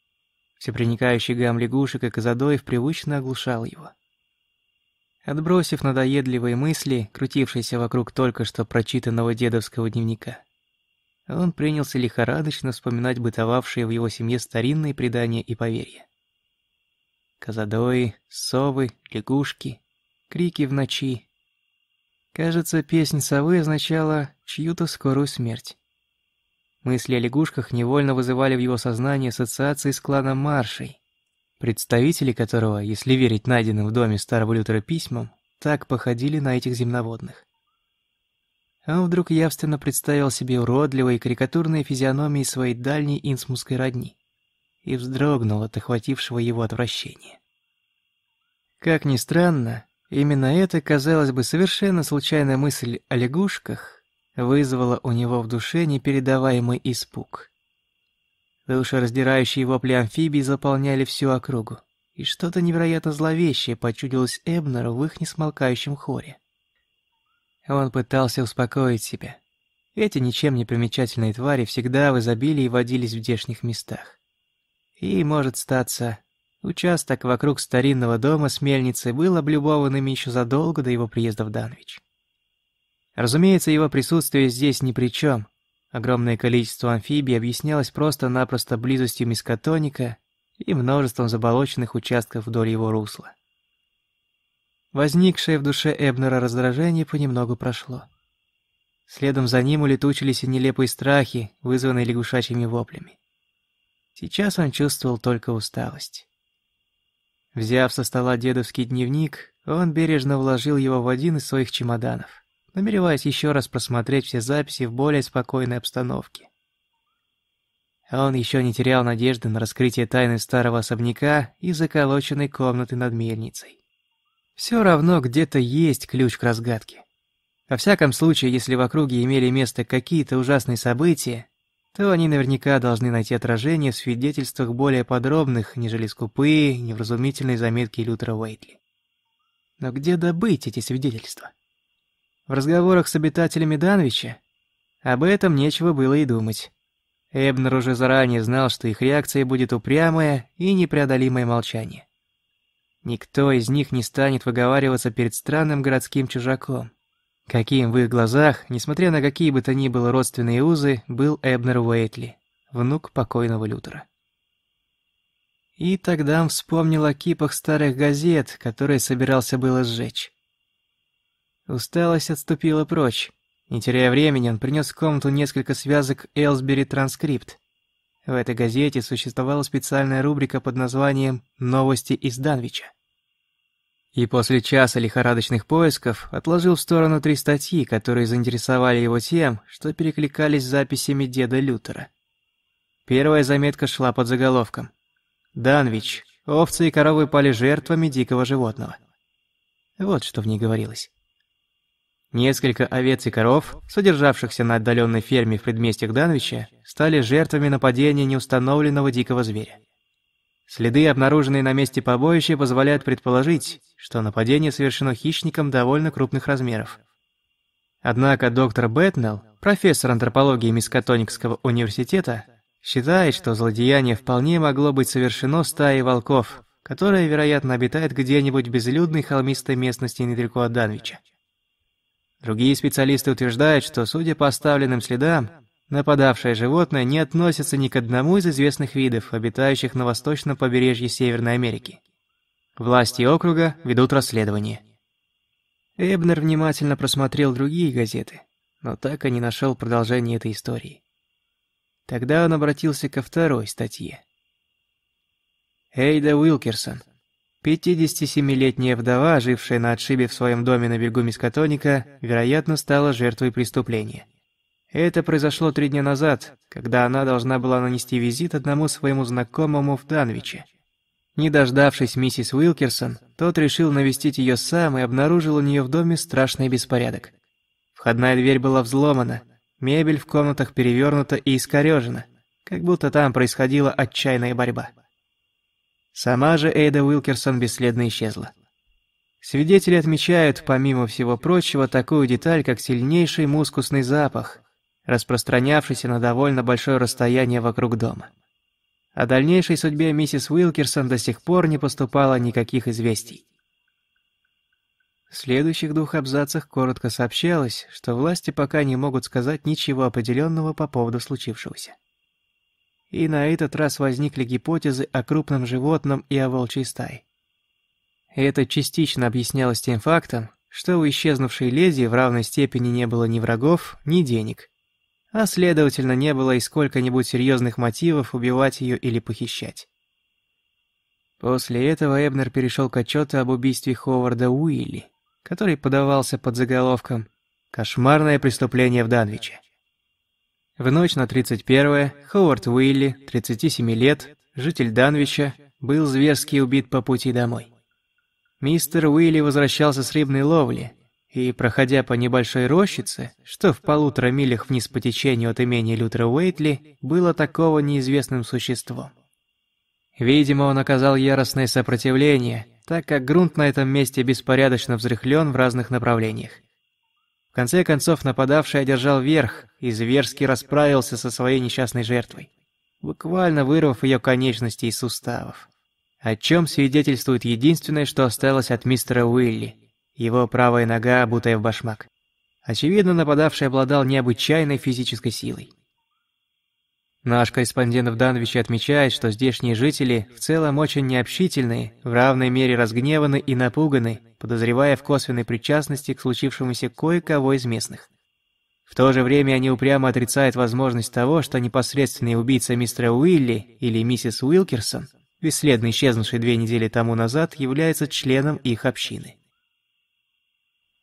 [SPEAKER 1] Всепроникающий гам лягушек и козадоев привычно оглушал его. Отбросив надоедливые мысли, крутившиеся вокруг только что прочитанного дедовского дневника, он принялся лихорадочно вспоминать бытовавшие в его семье старинные предания и поверья. Козадои, совы, лягушки, крики в ночи. Кажется, песнь совы означала чью-то скорую смерть. Мысли о лягушках невольно вызывали в его сознании ассоциации с кланом Маршей, представители которого, если верить найденным в доме старого Лютера письмам, так походили на этих земноводных. А он вдруг явственно представил себе уродливые карикатурные физиономии своей дальней инсмусской родни и вздрогнул от охватившего его отвращения. Как ни странно, именно эта, казалось бы, совершенно случайная мысль о лягушках вызвала у него в душе непередаваемый испуг. Душераздирающие вопли амфибий заполняли всю округу, и что-то невероятно зловещее почудилось Эбнеру в их несмолкающем хоре. Он пытался успокоить себя. Эти ничем не примечательные твари всегда в изобилии водились в здешних местах. И, может статься, участок вокруг старинного дома с мельницей был облюбован ими еще задолго до его приезда в Данвич. Разумеется, его присутствие здесь ни при чем. Огромное количество амфибий объяснялось просто-напросто близостью мискотоника и множеством заболоченных участков вдоль его русла. Возникшее в душе Эбнера раздражение понемногу прошло. Следом за ним улетучились и нелепые страхи, вызванные лягушачьими воплями. Сейчас он чувствовал только усталость. Взяв со стола дедовский дневник, он бережно вложил его в один из своих чемоданов намереваясь еще раз просмотреть все записи в более спокойной обстановке. Он еще не терял надежды на раскрытие тайны старого особняка и заколоченной комнаты над мельницей. Все равно где-то есть ключ к разгадке. Во всяком случае, если в округе имели место какие-то ужасные события, то они наверняка должны найти отражение в свидетельствах более подробных, нежели скупые, невразумительные заметки Лютера Уэйтли. Но где добыть эти свидетельства? В разговорах с обитателями Данвича об этом нечего было и думать. Эбнер уже заранее знал, что их реакция будет упрямое и непреодолимое молчание. Никто из них не станет выговариваться перед странным городским чужаком. Каким в их глазах, несмотря на какие бы то ни было родственные узы, был Эбнер Уэйтли, внук покойного Лютера. И тогда он вспомнил о кипах старых газет, которые собирался было сжечь. Усталость отступила прочь. Не теряя времени, он принес в комнату несколько связок «Элсбери Транскрипт». В этой газете существовала специальная рубрика под названием «Новости из Данвича». И после часа лихорадочных поисков отложил в сторону три статьи, которые заинтересовали его тем, что перекликались с записями деда Лютера. Первая заметка шла под заголовком «Данвич. Овцы и коровы пали жертвами дикого животного». Вот что в ней говорилось. Несколько овец и коров, содержавшихся на отдаленной ферме в предместьях Данвича, стали жертвами нападения неустановленного дикого зверя. Следы, обнаруженные на месте побоища, позволяют предположить, что нападение совершено хищником довольно крупных размеров. Однако доктор Бэтнелл, профессор антропологии Мискотоникского университета, считает, что злодеяние вполне могло быть совершено стаей волков, которая, вероятно, обитает где-нибудь в безлюдной холмистой местности недалеко от Данвича. Другие специалисты утверждают, что, судя по оставленным следам, нападавшее животное не относится ни к одному из известных видов, обитающих на восточном побережье Северной Америки. Власти округа ведут расследование. Эбнер внимательно просмотрел другие газеты, но так и не нашел продолжения этой истории. Тогда он обратился ко второй статье. Эйда Уилкерсон. 57-летняя вдова, жившая на отшибе в своем доме на берегу Мискатоника, вероятно, стала жертвой преступления. Это произошло три дня назад, когда она должна была нанести визит одному своему знакомому в Данвиче. Не дождавшись миссис Уилкерсон, тот решил навестить ее сам и обнаружил у нее в доме страшный беспорядок. Входная дверь была взломана, мебель в комнатах перевернута и искорежена, как будто там происходила отчаянная борьба. Сама же Эйда Уилкерсон бесследно исчезла. Свидетели отмечают, помимо всего прочего, такую деталь, как сильнейший мускусный запах, распространявшийся на довольно большое расстояние вокруг дома. О дальнейшей судьбе миссис Уилкерсон до сих пор не поступало никаких известий. В следующих двух абзацах коротко сообщалось, что власти пока не могут сказать ничего определенного по поводу случившегося и на этот раз возникли гипотезы о крупном животном и о волчьей стае. Это частично объяснялось тем фактом, что у исчезнувшей леди в равной степени не было ни врагов, ни денег, а следовательно не было и сколько-нибудь серьезных мотивов убивать ее или похищать. После этого Эбнер перешел к отчету об убийстве Ховарда Уилли, который подавался под заголовком «Кошмарное преступление в Данвиче». В ночь на 31-е Ховард Уилли, 37 лет, житель Данвича, был зверски убит по пути домой. Мистер Уилли возвращался с рыбной ловли, и, проходя по небольшой рощице, что в полутора милях вниз по течению от имени Лютера Уэйтли, было такого неизвестным существом. Видимо, он оказал яростное сопротивление, так как грунт на этом месте беспорядочно взрыхлен в разных направлениях. В конце концов нападавший одержал верх и зверски расправился со своей несчастной жертвой, буквально вырвав ее конечности из суставов. О чем свидетельствует единственное, что осталось от мистера Уилли, его правая нога, обутая в башмак. Очевидно, нападавший обладал необычайной физической силой. Наш корреспондент в Данвиче отмечает, что здешние жители в целом очень необщительные, в равной мере разгневаны и напуганы, подозревая в косвенной причастности к случившемуся кое-кого из местных. В то же время они упрямо отрицают возможность того, что непосредственный убийца мистера Уилли или миссис Уилкерсон, бесследно исчезнувший две недели тому назад, является членом их общины.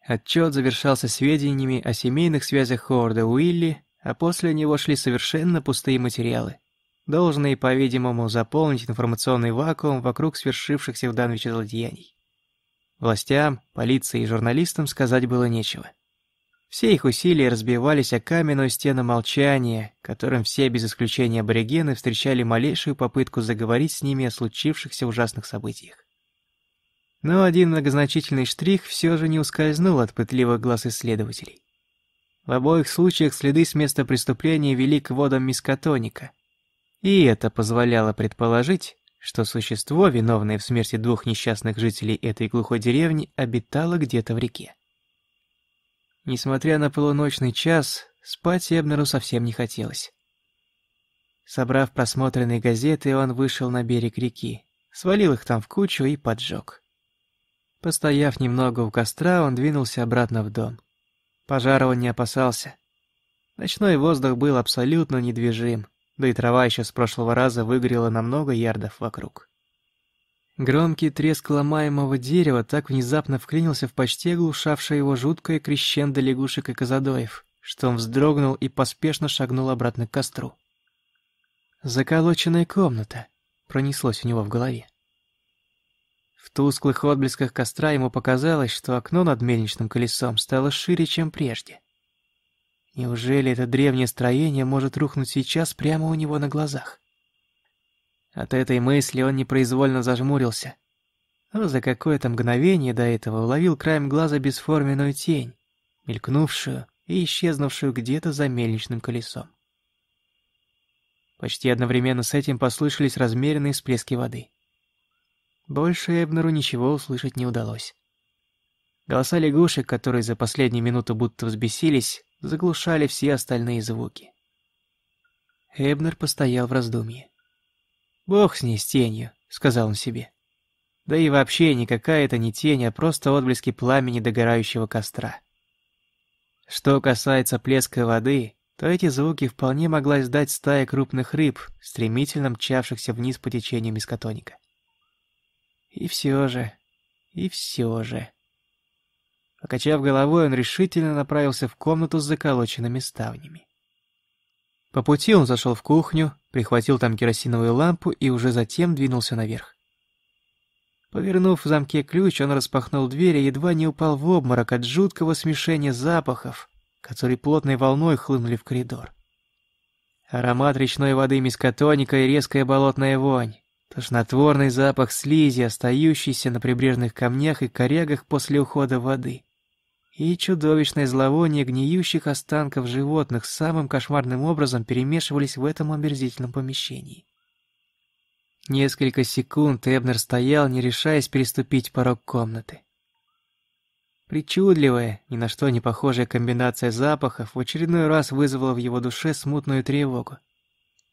[SPEAKER 1] Отчет завершался сведениями о семейных связях Ховарда Уилли а после него шли совершенно пустые материалы, должные, по-видимому, заполнить информационный вакуум вокруг свершившихся в Данвиче злодеяний. Властям, полиции и журналистам сказать было нечего. Все их усилия разбивались о каменную стену молчания, которым все без исключения аборигены встречали малейшую попытку заговорить с ними о случившихся ужасных событиях. Но один многозначительный штрих все же не ускользнул от пытливых глаз исследователей. В обоих случаях следы с места преступления вели к водам мискотоника. И это позволяло предположить, что существо, виновное в смерти двух несчастных жителей этой глухой деревни, обитало где-то в реке. Несмотря на полуночный час, спать Эбнеру совсем не хотелось. Собрав просмотренные газеты, он вышел на берег реки, свалил их там в кучу и поджег. Постояв немного у костра, он двинулся обратно в дом. Пожара он не опасался. Ночной воздух был абсолютно недвижим, да и трава еще с прошлого раза выгорела на много ярдов вокруг. Громкий треск ломаемого дерева так внезапно вклинился в почти оглушавшее его жуткое крещендо лягушек и казадоев, что он вздрогнул и поспешно шагнул обратно к костру. «Заколоченная комната», — пронеслось у него в голове. В тусклых отблесках костра ему показалось, что окно над мельничным колесом стало шире, чем прежде. Неужели это древнее строение может рухнуть сейчас прямо у него на глазах? От этой мысли он непроизвольно зажмурился. Но за какое-то мгновение до этого уловил краем глаза бесформенную тень, мелькнувшую и исчезнувшую где-то за мельничным колесом. Почти одновременно с этим послышались размеренные всплески воды. Больше Эбнеру ничего услышать не удалось. Голоса лягушек, которые за последнюю минуту будто взбесились, заглушали все остальные звуки. Эбнер постоял в раздумье. «Бог с ней, с тенью», — сказал он себе. Да и вообще никакая это не тень, а просто отблески пламени догорающего костра. Что касается плеска воды, то эти звуки вполне могла издать стая крупных рыб, стремительно мчавшихся вниз по течению мискотоника. И все же, и все же... Покачав головой, он решительно направился в комнату с заколоченными ставнями. По пути он зашел в кухню, прихватил там керосиновую лампу и уже затем двинулся наверх. Повернув в замке ключ, он распахнул дверь и едва не упал в обморок от жуткого смешения запахов, которые плотной волной хлынули в коридор. Аромат речной воды мискотоника и резкая болотная вонь, тошнотворный запах слизи, остающийся на прибрежных камнях и корягах после ухода воды и чудовищное зловоние гниющих останков животных самым кошмарным образом перемешивались в этом омерзительном помещении. Несколько секунд Эбнер стоял, не решаясь переступить порог комнаты. Причудливая, ни на что не похожая комбинация запахов в очередной раз вызвала в его душе смутную тревогу.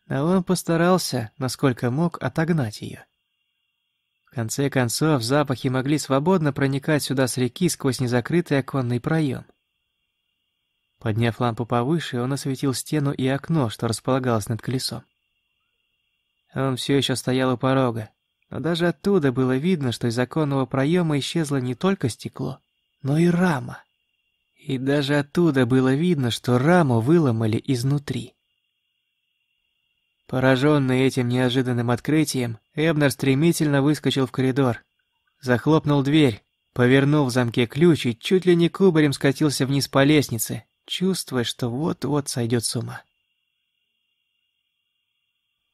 [SPEAKER 1] Но он постарался, насколько мог, отогнать ее. В конце концов, запахи могли свободно проникать сюда с реки сквозь незакрытый оконный проем. Подняв лампу повыше, он осветил стену и окно, что располагалось над колесом. Он все еще стоял у порога, но даже оттуда было видно, что из оконного проема исчезло не только стекло, но и рама. И даже оттуда было видно, что раму выломали изнутри. Пораженный этим неожиданным открытием, Эбнер стремительно выскочил в коридор. Захлопнул дверь, повернул в замке ключ и чуть ли не кубарем скатился вниз по лестнице, чувствуя, что вот-вот сойдет с ума.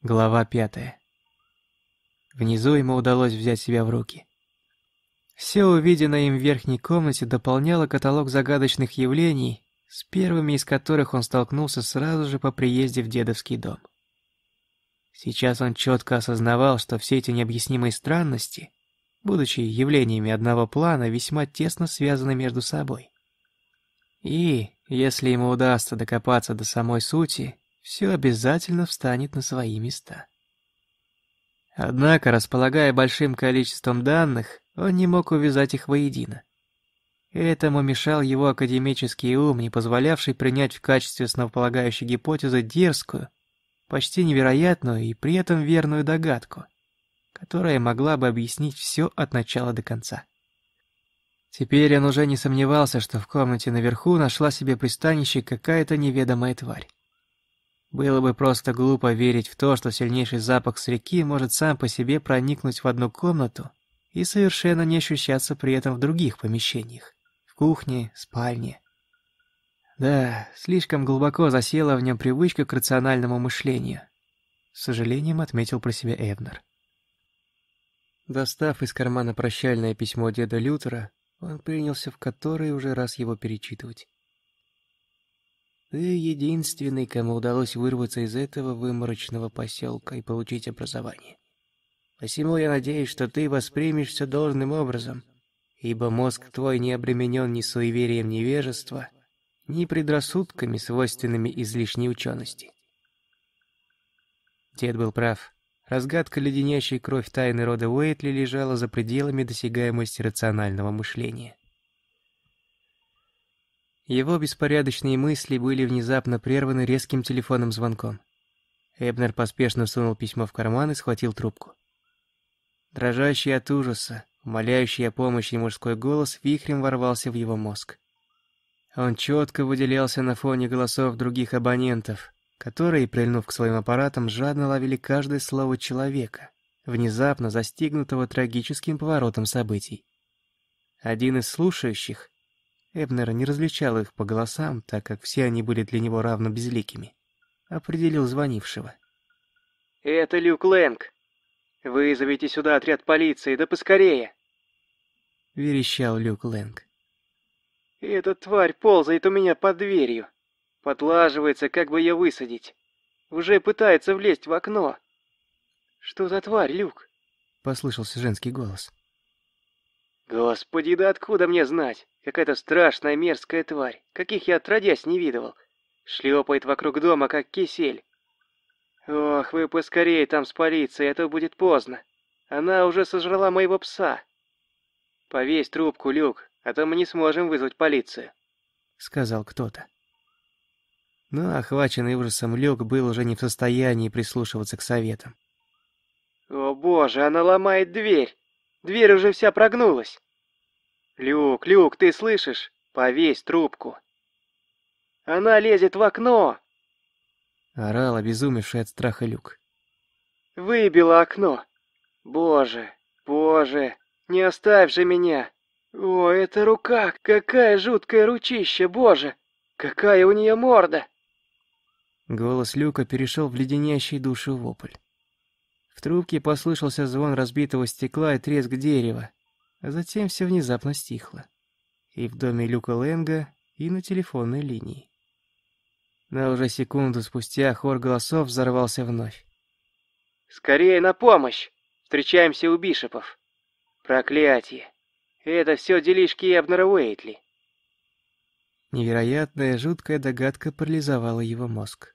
[SPEAKER 1] Глава пятая. Внизу ему удалось взять себя в руки. Все увиденное им в верхней комнате дополняло каталог загадочных явлений, с первыми из которых он столкнулся сразу же по приезде в дедовский дом. Сейчас он четко осознавал, что все эти необъяснимые странности, будучи явлениями одного плана, весьма тесно связаны между собой. И, если ему удастся докопаться до самой сути, все обязательно встанет на свои места. Однако, располагая большим количеством данных, он не мог увязать их воедино. Этому мешал его академический ум, не позволявший принять в качестве основополагающей гипотезы дерзкую, почти невероятную и при этом верную догадку, которая могла бы объяснить все от начала до конца. Теперь он уже не сомневался, что в комнате наверху нашла себе пристанище какая-то неведомая тварь. Было бы просто глупо верить в то, что сильнейший запах с реки может сам по себе проникнуть в одну комнату и совершенно не ощущаться при этом в других помещениях, в кухне, спальне, да, слишком глубоко засела в нем привычка к рациональному мышлению. С сожалением отметил про себя Эбнер. Достав из кармана прощальное письмо деда Лютера, он принялся в который уже раз его перечитывать. «Ты единственный, кому удалось вырваться из этого выморочного поселка и получить образование. Посему я надеюсь, что ты воспримешься должным образом, ибо мозг твой не обременен ни суеверием невежества, ни предрассудками, свойственными излишней учености. Дед был прав. Разгадка леденящей кровь тайны рода Уэйтли лежала за пределами досягаемости рационального мышления. Его беспорядочные мысли были внезапно прерваны резким телефонным звонком. Эбнер поспешно сунул письмо в карман и схватил трубку. Дрожащий от ужаса, умоляющий о помощи мужской голос вихрем ворвался в его мозг. Он четко выделялся на фоне голосов других абонентов, которые, прильнув к своим аппаратам, жадно ловили каждое слово человека, внезапно застигнутого трагическим поворотом событий. Один из слушающих, Эбнер не различал их по голосам, так как все они были для него равно безликими, определил звонившего.
[SPEAKER 4] «Это Люк Лэнг. Вызовите сюда отряд полиции, да поскорее!»
[SPEAKER 1] Верещал Люк Лэнг.
[SPEAKER 4] И эта тварь ползает у меня под дверью. Подлаживается, как бы ее высадить. Уже пытается влезть в окно. Что за тварь, Люк?
[SPEAKER 1] Послышался женский голос.
[SPEAKER 4] Господи, да откуда мне знать? Какая-то страшная мерзкая тварь, каких я отродясь не видывал. Шлепает вокруг дома, как кисель. Ох, вы поскорее там с полицией, а то будет поздно. Она уже сожрала моего пса. Повесь трубку, Люк, а то мы не сможем вызвать полицию», —
[SPEAKER 1] сказал кто-то. Но охваченный ужасом Люк был уже не в состоянии прислушиваться к советам.
[SPEAKER 4] «О боже, она ломает дверь! Дверь уже вся прогнулась. Люк, Люк, ты слышишь? Повесь трубку. Она лезет в окно.
[SPEAKER 1] Орал обезумевший от страха Люк.
[SPEAKER 4] Выбила окно. Боже, боже, не оставь же меня. О, эта рука, какая жуткая ручища, боже! Какая у нее морда!
[SPEAKER 1] Голос Люка перешел в леденящий душу вопль. В трубке послышался звон разбитого стекла и треск дерева, а затем все внезапно стихло. И в доме Люка Лэнга, и на телефонной линии. Но уже секунду спустя хор голосов взорвался вновь.
[SPEAKER 4] «Скорее на помощь! Встречаемся у Бишопов! Проклятие! Это все делишки Эбнера Уэйтли!»
[SPEAKER 1] Невероятная, жуткая догадка парализовала его мозг.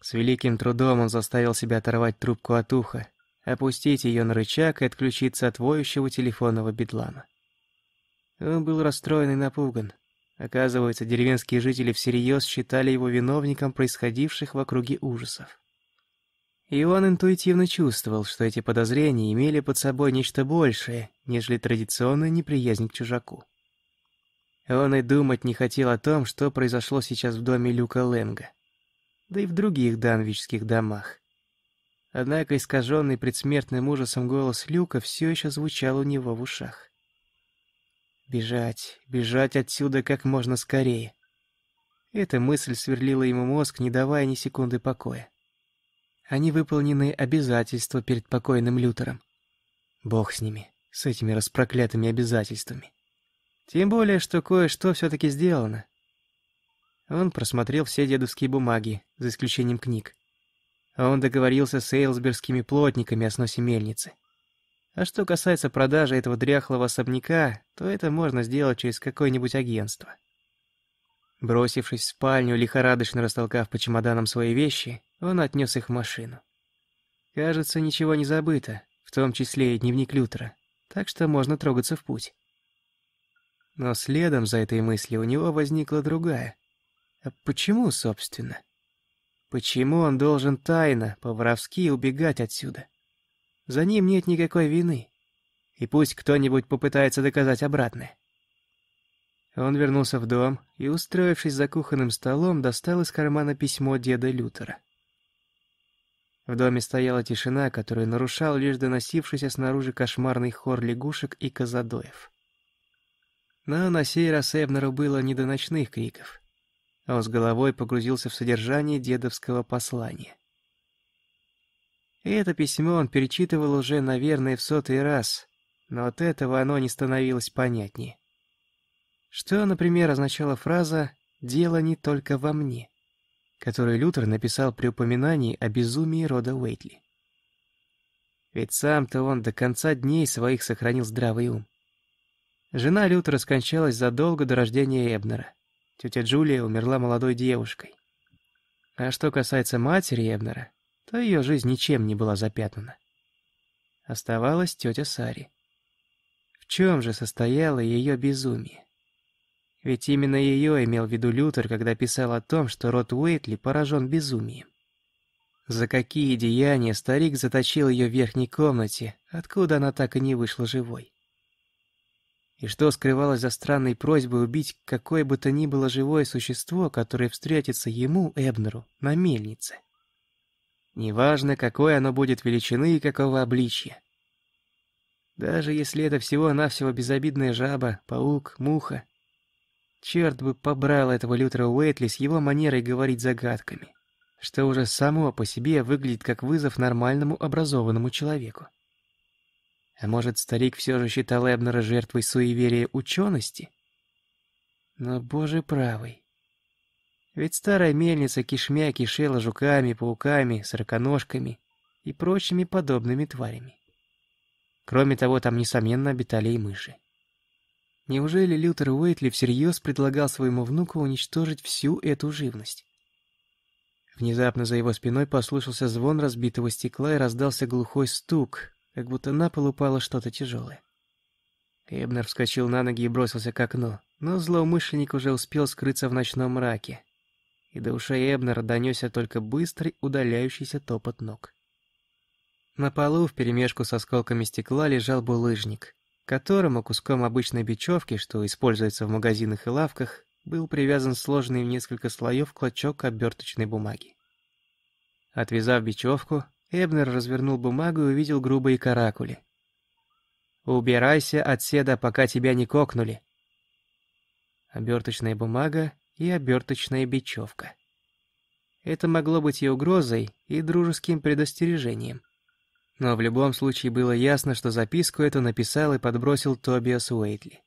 [SPEAKER 1] С великим трудом он заставил себя оторвать трубку от уха, опустить ее на рычаг и отключиться от воющего телефонного бедлама. Он был расстроен и напуган. Оказывается, деревенские жители всерьез считали его виновником происходивших в округе ужасов. И он интуитивно чувствовал, что эти подозрения имели под собой нечто большее, нежели традиционная неприязнь к чужаку. Он и думать не хотел о том, что произошло сейчас в доме Люка Лэнга, да и в других данвичских домах. Однако искаженный предсмертным ужасом голос Люка все еще звучал у него в ушах. Бежать, бежать отсюда как можно скорее. Эта мысль сверлила ему мозг, не давая ни секунды покоя. Они выполнены обязательства перед покойным Лютером. Бог с ними, с этими распроклятыми обязательствами. Тем более, что кое-что все-таки сделано. Он просмотрел все дедовские бумаги, за исключением книг. Он договорился с эйлсбергскими плотниками о сносе мельницы. А что касается продажи этого дряхлого особняка, то это можно сделать через какое-нибудь агентство. Бросившись в спальню, лихорадочно растолкав по чемоданам свои вещи, он отнес их в машину. Кажется, ничего не забыто, в том числе и дневник Лютера, так что можно трогаться в путь. Но следом за этой мыслью у него возникла другая. А почему, собственно? Почему он должен тайно, по-воровски убегать отсюда? За ним нет никакой вины. И пусть кто-нибудь попытается доказать обратное. Он вернулся в дом и, устроившись за кухонным столом, достал из кармана письмо деда Лютера. В доме стояла тишина, которую нарушал лишь доносившийся снаружи кошмарный хор лягушек и козадоев. Но на сей раз Эбнеру было не до ночных криков. Он с головой погрузился в содержание дедовского послания. И это письмо он перечитывал уже, наверное, в сотый раз, но от этого оно не становилось понятнее. Что, например, означала фраза «дело не только во мне», которую Лютер написал при упоминании о безумии рода Уэйтли. Ведь сам-то он до конца дней своих сохранил здравый ум. Жена Лютера скончалась задолго до рождения Эбнера. Тетя Джулия умерла молодой девушкой. А что касается матери Эбнера, то ее жизнь ничем не была запятнана. Оставалась тетя Сари. В чем же состояло ее безумие? Ведь именно ее имел в виду Лютер, когда писал о том, что род Уэйтли поражен безумием. За какие деяния старик заточил ее в верхней комнате, откуда она так и не вышла живой? И что скрывалось за странной просьбой убить какое бы то ни было живое существо, которое встретится ему, Эбнеру, на мельнице? Неважно, какой оно будет величины и какого обличья. Даже если это всего-навсего безобидная жаба, паук, муха. Черт бы побрал этого Лютера Уэйтли с его манерой говорить загадками, что уже само по себе выглядит как вызов нормальному образованному человеку. А может, старик все же считал Эбнера жертвой суеверия учености? Но, боже правый. Ведь старая мельница кишмя кишела жуками, пауками, сороконожками и прочими подобными тварями. Кроме того, там, несомненно, обитали и мыши. Неужели Лютер Уэйтли всерьез предлагал своему внуку уничтожить всю эту живность? Внезапно за его спиной послышался звон разбитого стекла и раздался глухой стук, как будто на пол упало что-то тяжелое. Эбнер вскочил на ноги и бросился к окну, но злоумышленник уже успел скрыться в ночном мраке, и до ушей Эбнера донесся только быстрый удаляющийся топот ног. На полу вперемешку с осколками стекла лежал булыжник, которому куском обычной бечевки, что используется в магазинах и лавках, был привязан сложенный в несколько слоев клочок оберточной бумаги. Отвязав бечевку, Эбнер развернул бумагу и увидел грубые каракули. «Убирайся отседа, пока тебя не кокнули!» Оберточная бумага и оберточная бечевка. Это могло быть и угрозой, и дружеским предостережением. Но в любом случае было ясно, что записку эту написал и подбросил Тобиас Уэйтли.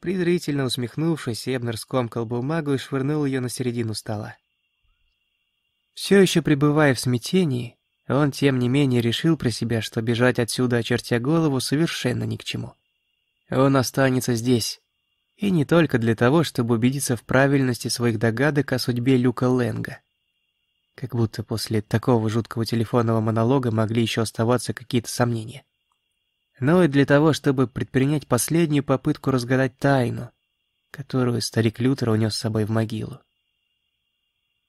[SPEAKER 1] Презрительно усмехнувшись, Эбнер скомкал бумагу и швырнул ее на середину стола. Все еще пребывая в смятении, он, тем не менее, решил про себя, что бежать отсюда, очертя голову, совершенно ни к чему. Он останется здесь. И не только для того, чтобы убедиться в правильности своих догадок о судьбе Люка Лэнга. Как будто после такого жуткого телефонного монолога могли еще оставаться какие-то сомнения. Но и для того, чтобы предпринять последнюю попытку разгадать тайну, которую старик Лютер унес с собой в могилу.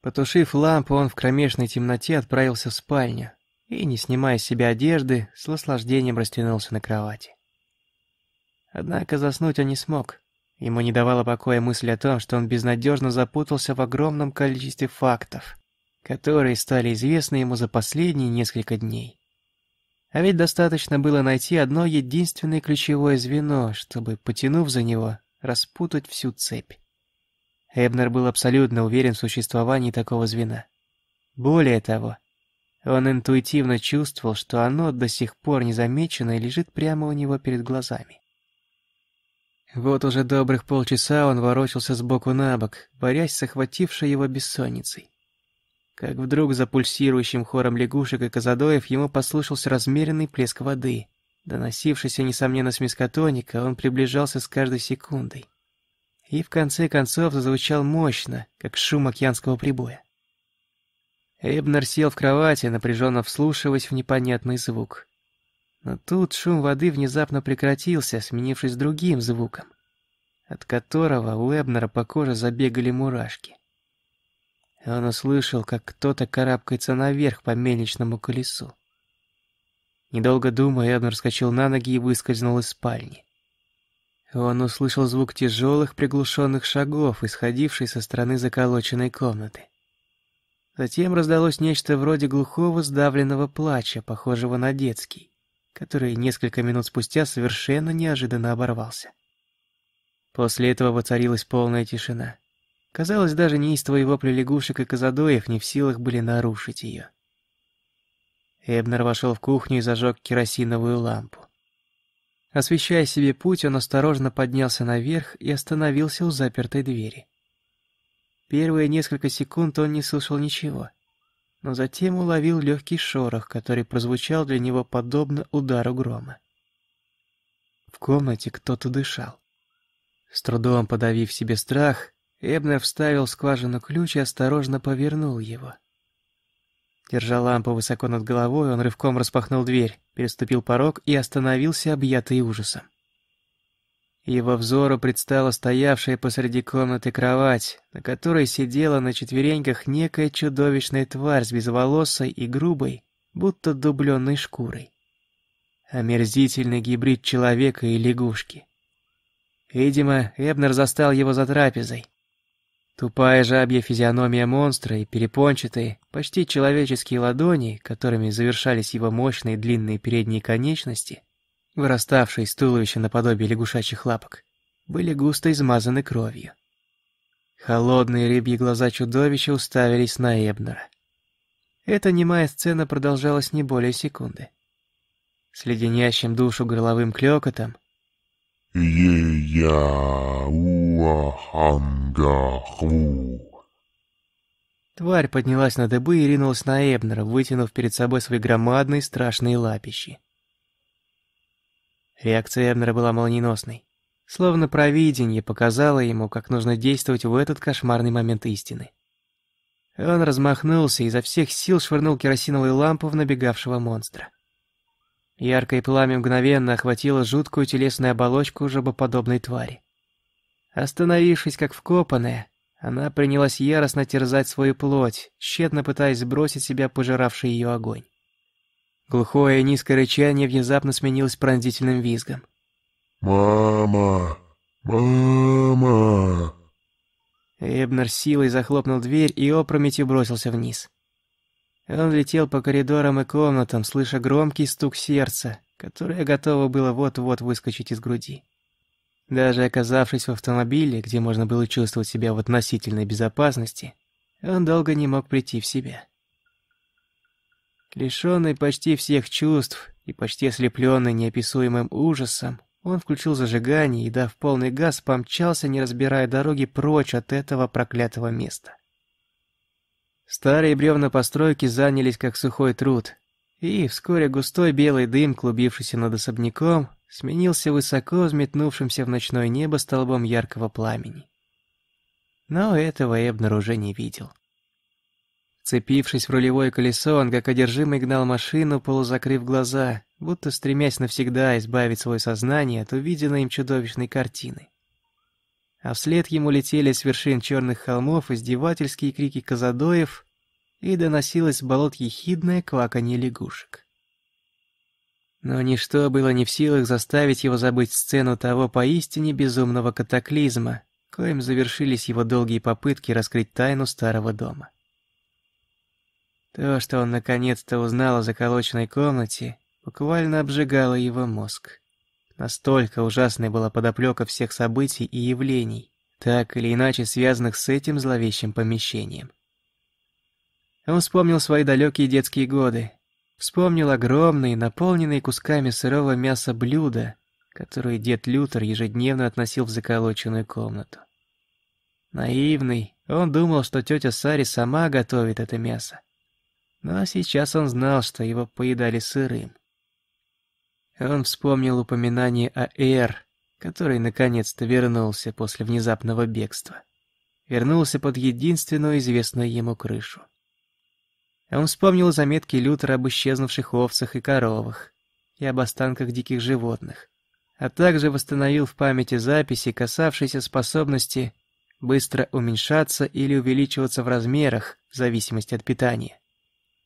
[SPEAKER 1] Потушив лампу, он в кромешной темноте отправился в спальню и, не снимая с себя одежды, с наслаждением растянулся на кровати. Однако заснуть он не смог. Ему не давала покоя мысль о том, что он безнадежно запутался в огромном количестве фактов, которые стали известны ему за последние несколько дней. А ведь достаточно было найти одно единственное ключевое звено, чтобы, потянув за него, распутать всю цепь. Эбнер был абсолютно уверен в существовании такого звена. Более того, он интуитивно чувствовал, что оно до сих пор незамеченное лежит прямо у него перед глазами. Вот уже добрых полчаса он ворочался сбоку на бок, борясь с охватившей его бессонницей. Как вдруг за пульсирующим хором лягушек и казадоев ему послышался размеренный плеск воды. Доносившийся, несомненно, с мискотоника, он приближался с каждой секундой и в конце концов зазвучал мощно, как шум океанского прибоя. Эбнер сел в кровати, напряженно вслушиваясь в непонятный звук. Но тут шум воды внезапно прекратился, сменившись другим звуком, от которого у Эбнера по коже забегали мурашки. Он услышал, как кто-то карабкается наверх по мельничному колесу. Недолго думая, Эбнер скачал на ноги и выскользнул из спальни. Он услышал звук тяжелых приглушенных шагов, исходивший со стороны заколоченной комнаты. Затем раздалось нечто вроде глухого сдавленного плача, похожего на детский, который несколько минут спустя совершенно неожиданно оборвался. После этого воцарилась полная тишина. Казалось, даже неистовые вопли лягушек и казадоев не в силах были нарушить ее. Эбнер вошел в кухню и зажег керосиновую лампу. Освещая себе путь, он осторожно поднялся наверх и остановился у запертой двери. Первые несколько секунд он не слышал ничего, но затем уловил легкий шорох, который прозвучал для него подобно удару грома. В комнате кто-то дышал. С трудом подавив себе страх, Эбнер вставил скважину ключ и осторожно повернул его. Держа лампу высоко над головой, он рывком распахнул дверь, переступил порог и остановился, объятый ужасом. Его взору предстала стоявшая посреди комнаты кровать, на которой сидела на четвереньках некая чудовищная тварь с безволосой и грубой, будто дубленной шкурой. Омерзительный гибрид человека и лягушки. Видимо, Эбнер застал его за трапезой. Тупая жабья физиономия монстра и перепончатые, почти человеческие ладони, которыми завершались его мощные длинные передние конечности, выраставшие из туловища наподобие лягушачьих лапок, были густо измазаны кровью. Холодные рыбьи глаза чудовища уставились на Эбнера. Эта немая сцена продолжалась не более секунды. С леденящим душу горловым клёкотом
[SPEAKER 5] Е-я-уа-ханга-хву.
[SPEAKER 1] Тварь поднялась на дыбы и ринулась на Эбнера, вытянув перед собой свои громадные страшные лапищи. Реакция Эбнера была молниеносной. Словно провидение показало ему, как нужно действовать в этот кошмарный момент истины. Он размахнулся и изо всех сил швырнул керосиновую лампу в набегавшего монстра. Яркое пламя мгновенно охватило жуткую телесную оболочку жабоподобной твари. Остановившись как вкопанная, она принялась яростно терзать свою плоть, тщетно пытаясь сбросить себя пожиравший ее огонь. Глухое и низкое рычание внезапно сменилось пронзительным визгом.
[SPEAKER 5] Мама! Мама!
[SPEAKER 1] Эбнер силой захлопнул дверь и опрометью бросился вниз. Он летел по коридорам и комнатам, слыша громкий стук сердца, которое готово было вот-вот выскочить из груди. Даже оказавшись в автомобиле, где можно было чувствовать себя в относительной безопасности, он долго не мог прийти в себя. Лишенный почти всех чувств и почти ослепленный неописуемым ужасом, он включил зажигание и, дав полный газ, помчался, не разбирая дороги, прочь от этого проклятого места. Старые бревна постройки занялись как сухой труд, и вскоре густой белый дым, клубившийся над особняком, сменился высоко взметнувшимся в ночное небо столбом яркого пламени. Но этого Эбнер уже не видел. Цепившись в рулевое колесо, он как одержимый гнал машину, полузакрыв глаза, будто стремясь навсегда избавить свое сознание от увиденной им чудовищной картины. А вслед ему летели с вершин черных холмов издевательские крики казадоев, и доносилось с болот ехидное кваканье лягушек. Но ничто было не в силах заставить его забыть сцену того поистине безумного катаклизма, коим завершились его долгие попытки раскрыть тайну старого дома. То, что он наконец-то узнал о заколоченной комнате, буквально обжигало его мозг. Настолько ужасной была подоплека всех событий и явлений, так или иначе связанных с этим зловещим помещением. Он вспомнил свои далекие детские годы, вспомнил огромные, наполненные кусками сырого мяса блюда, которые дед Лютер ежедневно относил в заколоченную комнату. Наивный, он думал, что тетя Сари сама готовит это мясо. Но сейчас он знал, что его поедали сырым. Он вспомнил упоминание о Эр, который наконец-то вернулся после внезапного бегства. Вернулся под единственную известную ему крышу. Он вспомнил заметки Лютера об исчезнувших овцах и коровах, и об останках диких животных, а также восстановил в памяти записи, касавшиеся способности быстро уменьшаться или увеличиваться в размерах в зависимости от питания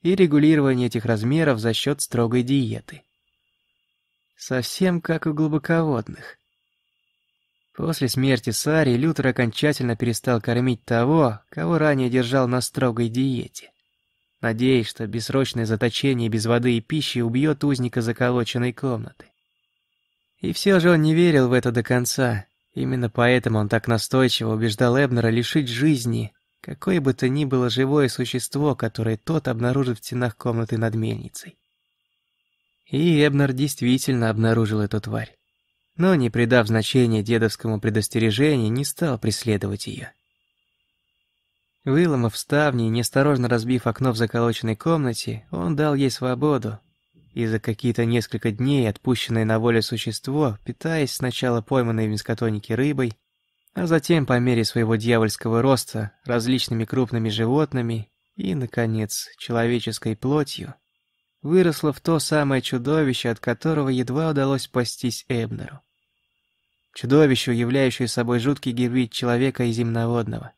[SPEAKER 1] и регулирование этих размеров за счет строгой диеты. Совсем как у глубоководных. После смерти Сари Лютер окончательно перестал кормить того, кого ранее держал на строгой диете. Надеясь, что бессрочное заточение без воды и пищи убьет узника заколоченной комнаты. И все же он не верил в это до конца. Именно поэтому он так настойчиво убеждал Эбнера лишить жизни какое бы то ни было живое существо, которое тот обнаружит в стенах комнаты над мельницей. И Эбнер действительно обнаружил эту тварь. Но, не придав значения дедовскому предостережению, не стал преследовать ее. Выломав ставни и неосторожно разбив окно в заколоченной комнате, он дал ей свободу. И за какие-то несколько дней отпущенное на волю существо, питаясь сначала пойманной в мискотонике рыбой, а затем по мере своего дьявольского роста различными крупными животными и, наконец, человеческой плотью, выросло в то самое чудовище, от которого едва удалось спастись Эбнеру. Чудовище, являющее собой жуткий гибрид человека и земноводного,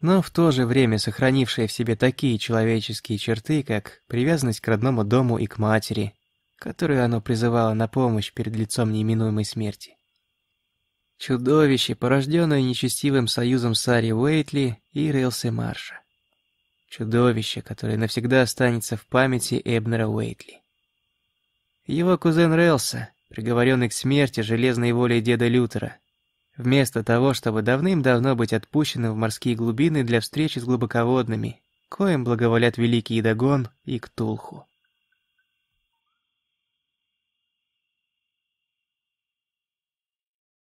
[SPEAKER 1] но в то же время сохранившее в себе такие человеческие черты, как привязанность к родному дому и к матери, которую оно призывало на помощь перед лицом неименуемой смерти. Чудовище, порожденное нечестивым союзом Сари Уэйтли и Рейлси Марша. Чудовище, которое навсегда останется в памяти Эбнера Уэйтли. Его кузен Рейлса, приговоренный к смерти железной волей деда Лютера, вместо того, чтобы давным-давно быть отпущенным в морские глубины для встречи с глубоководными, коим благоволят Великий Идагон и Ктулху.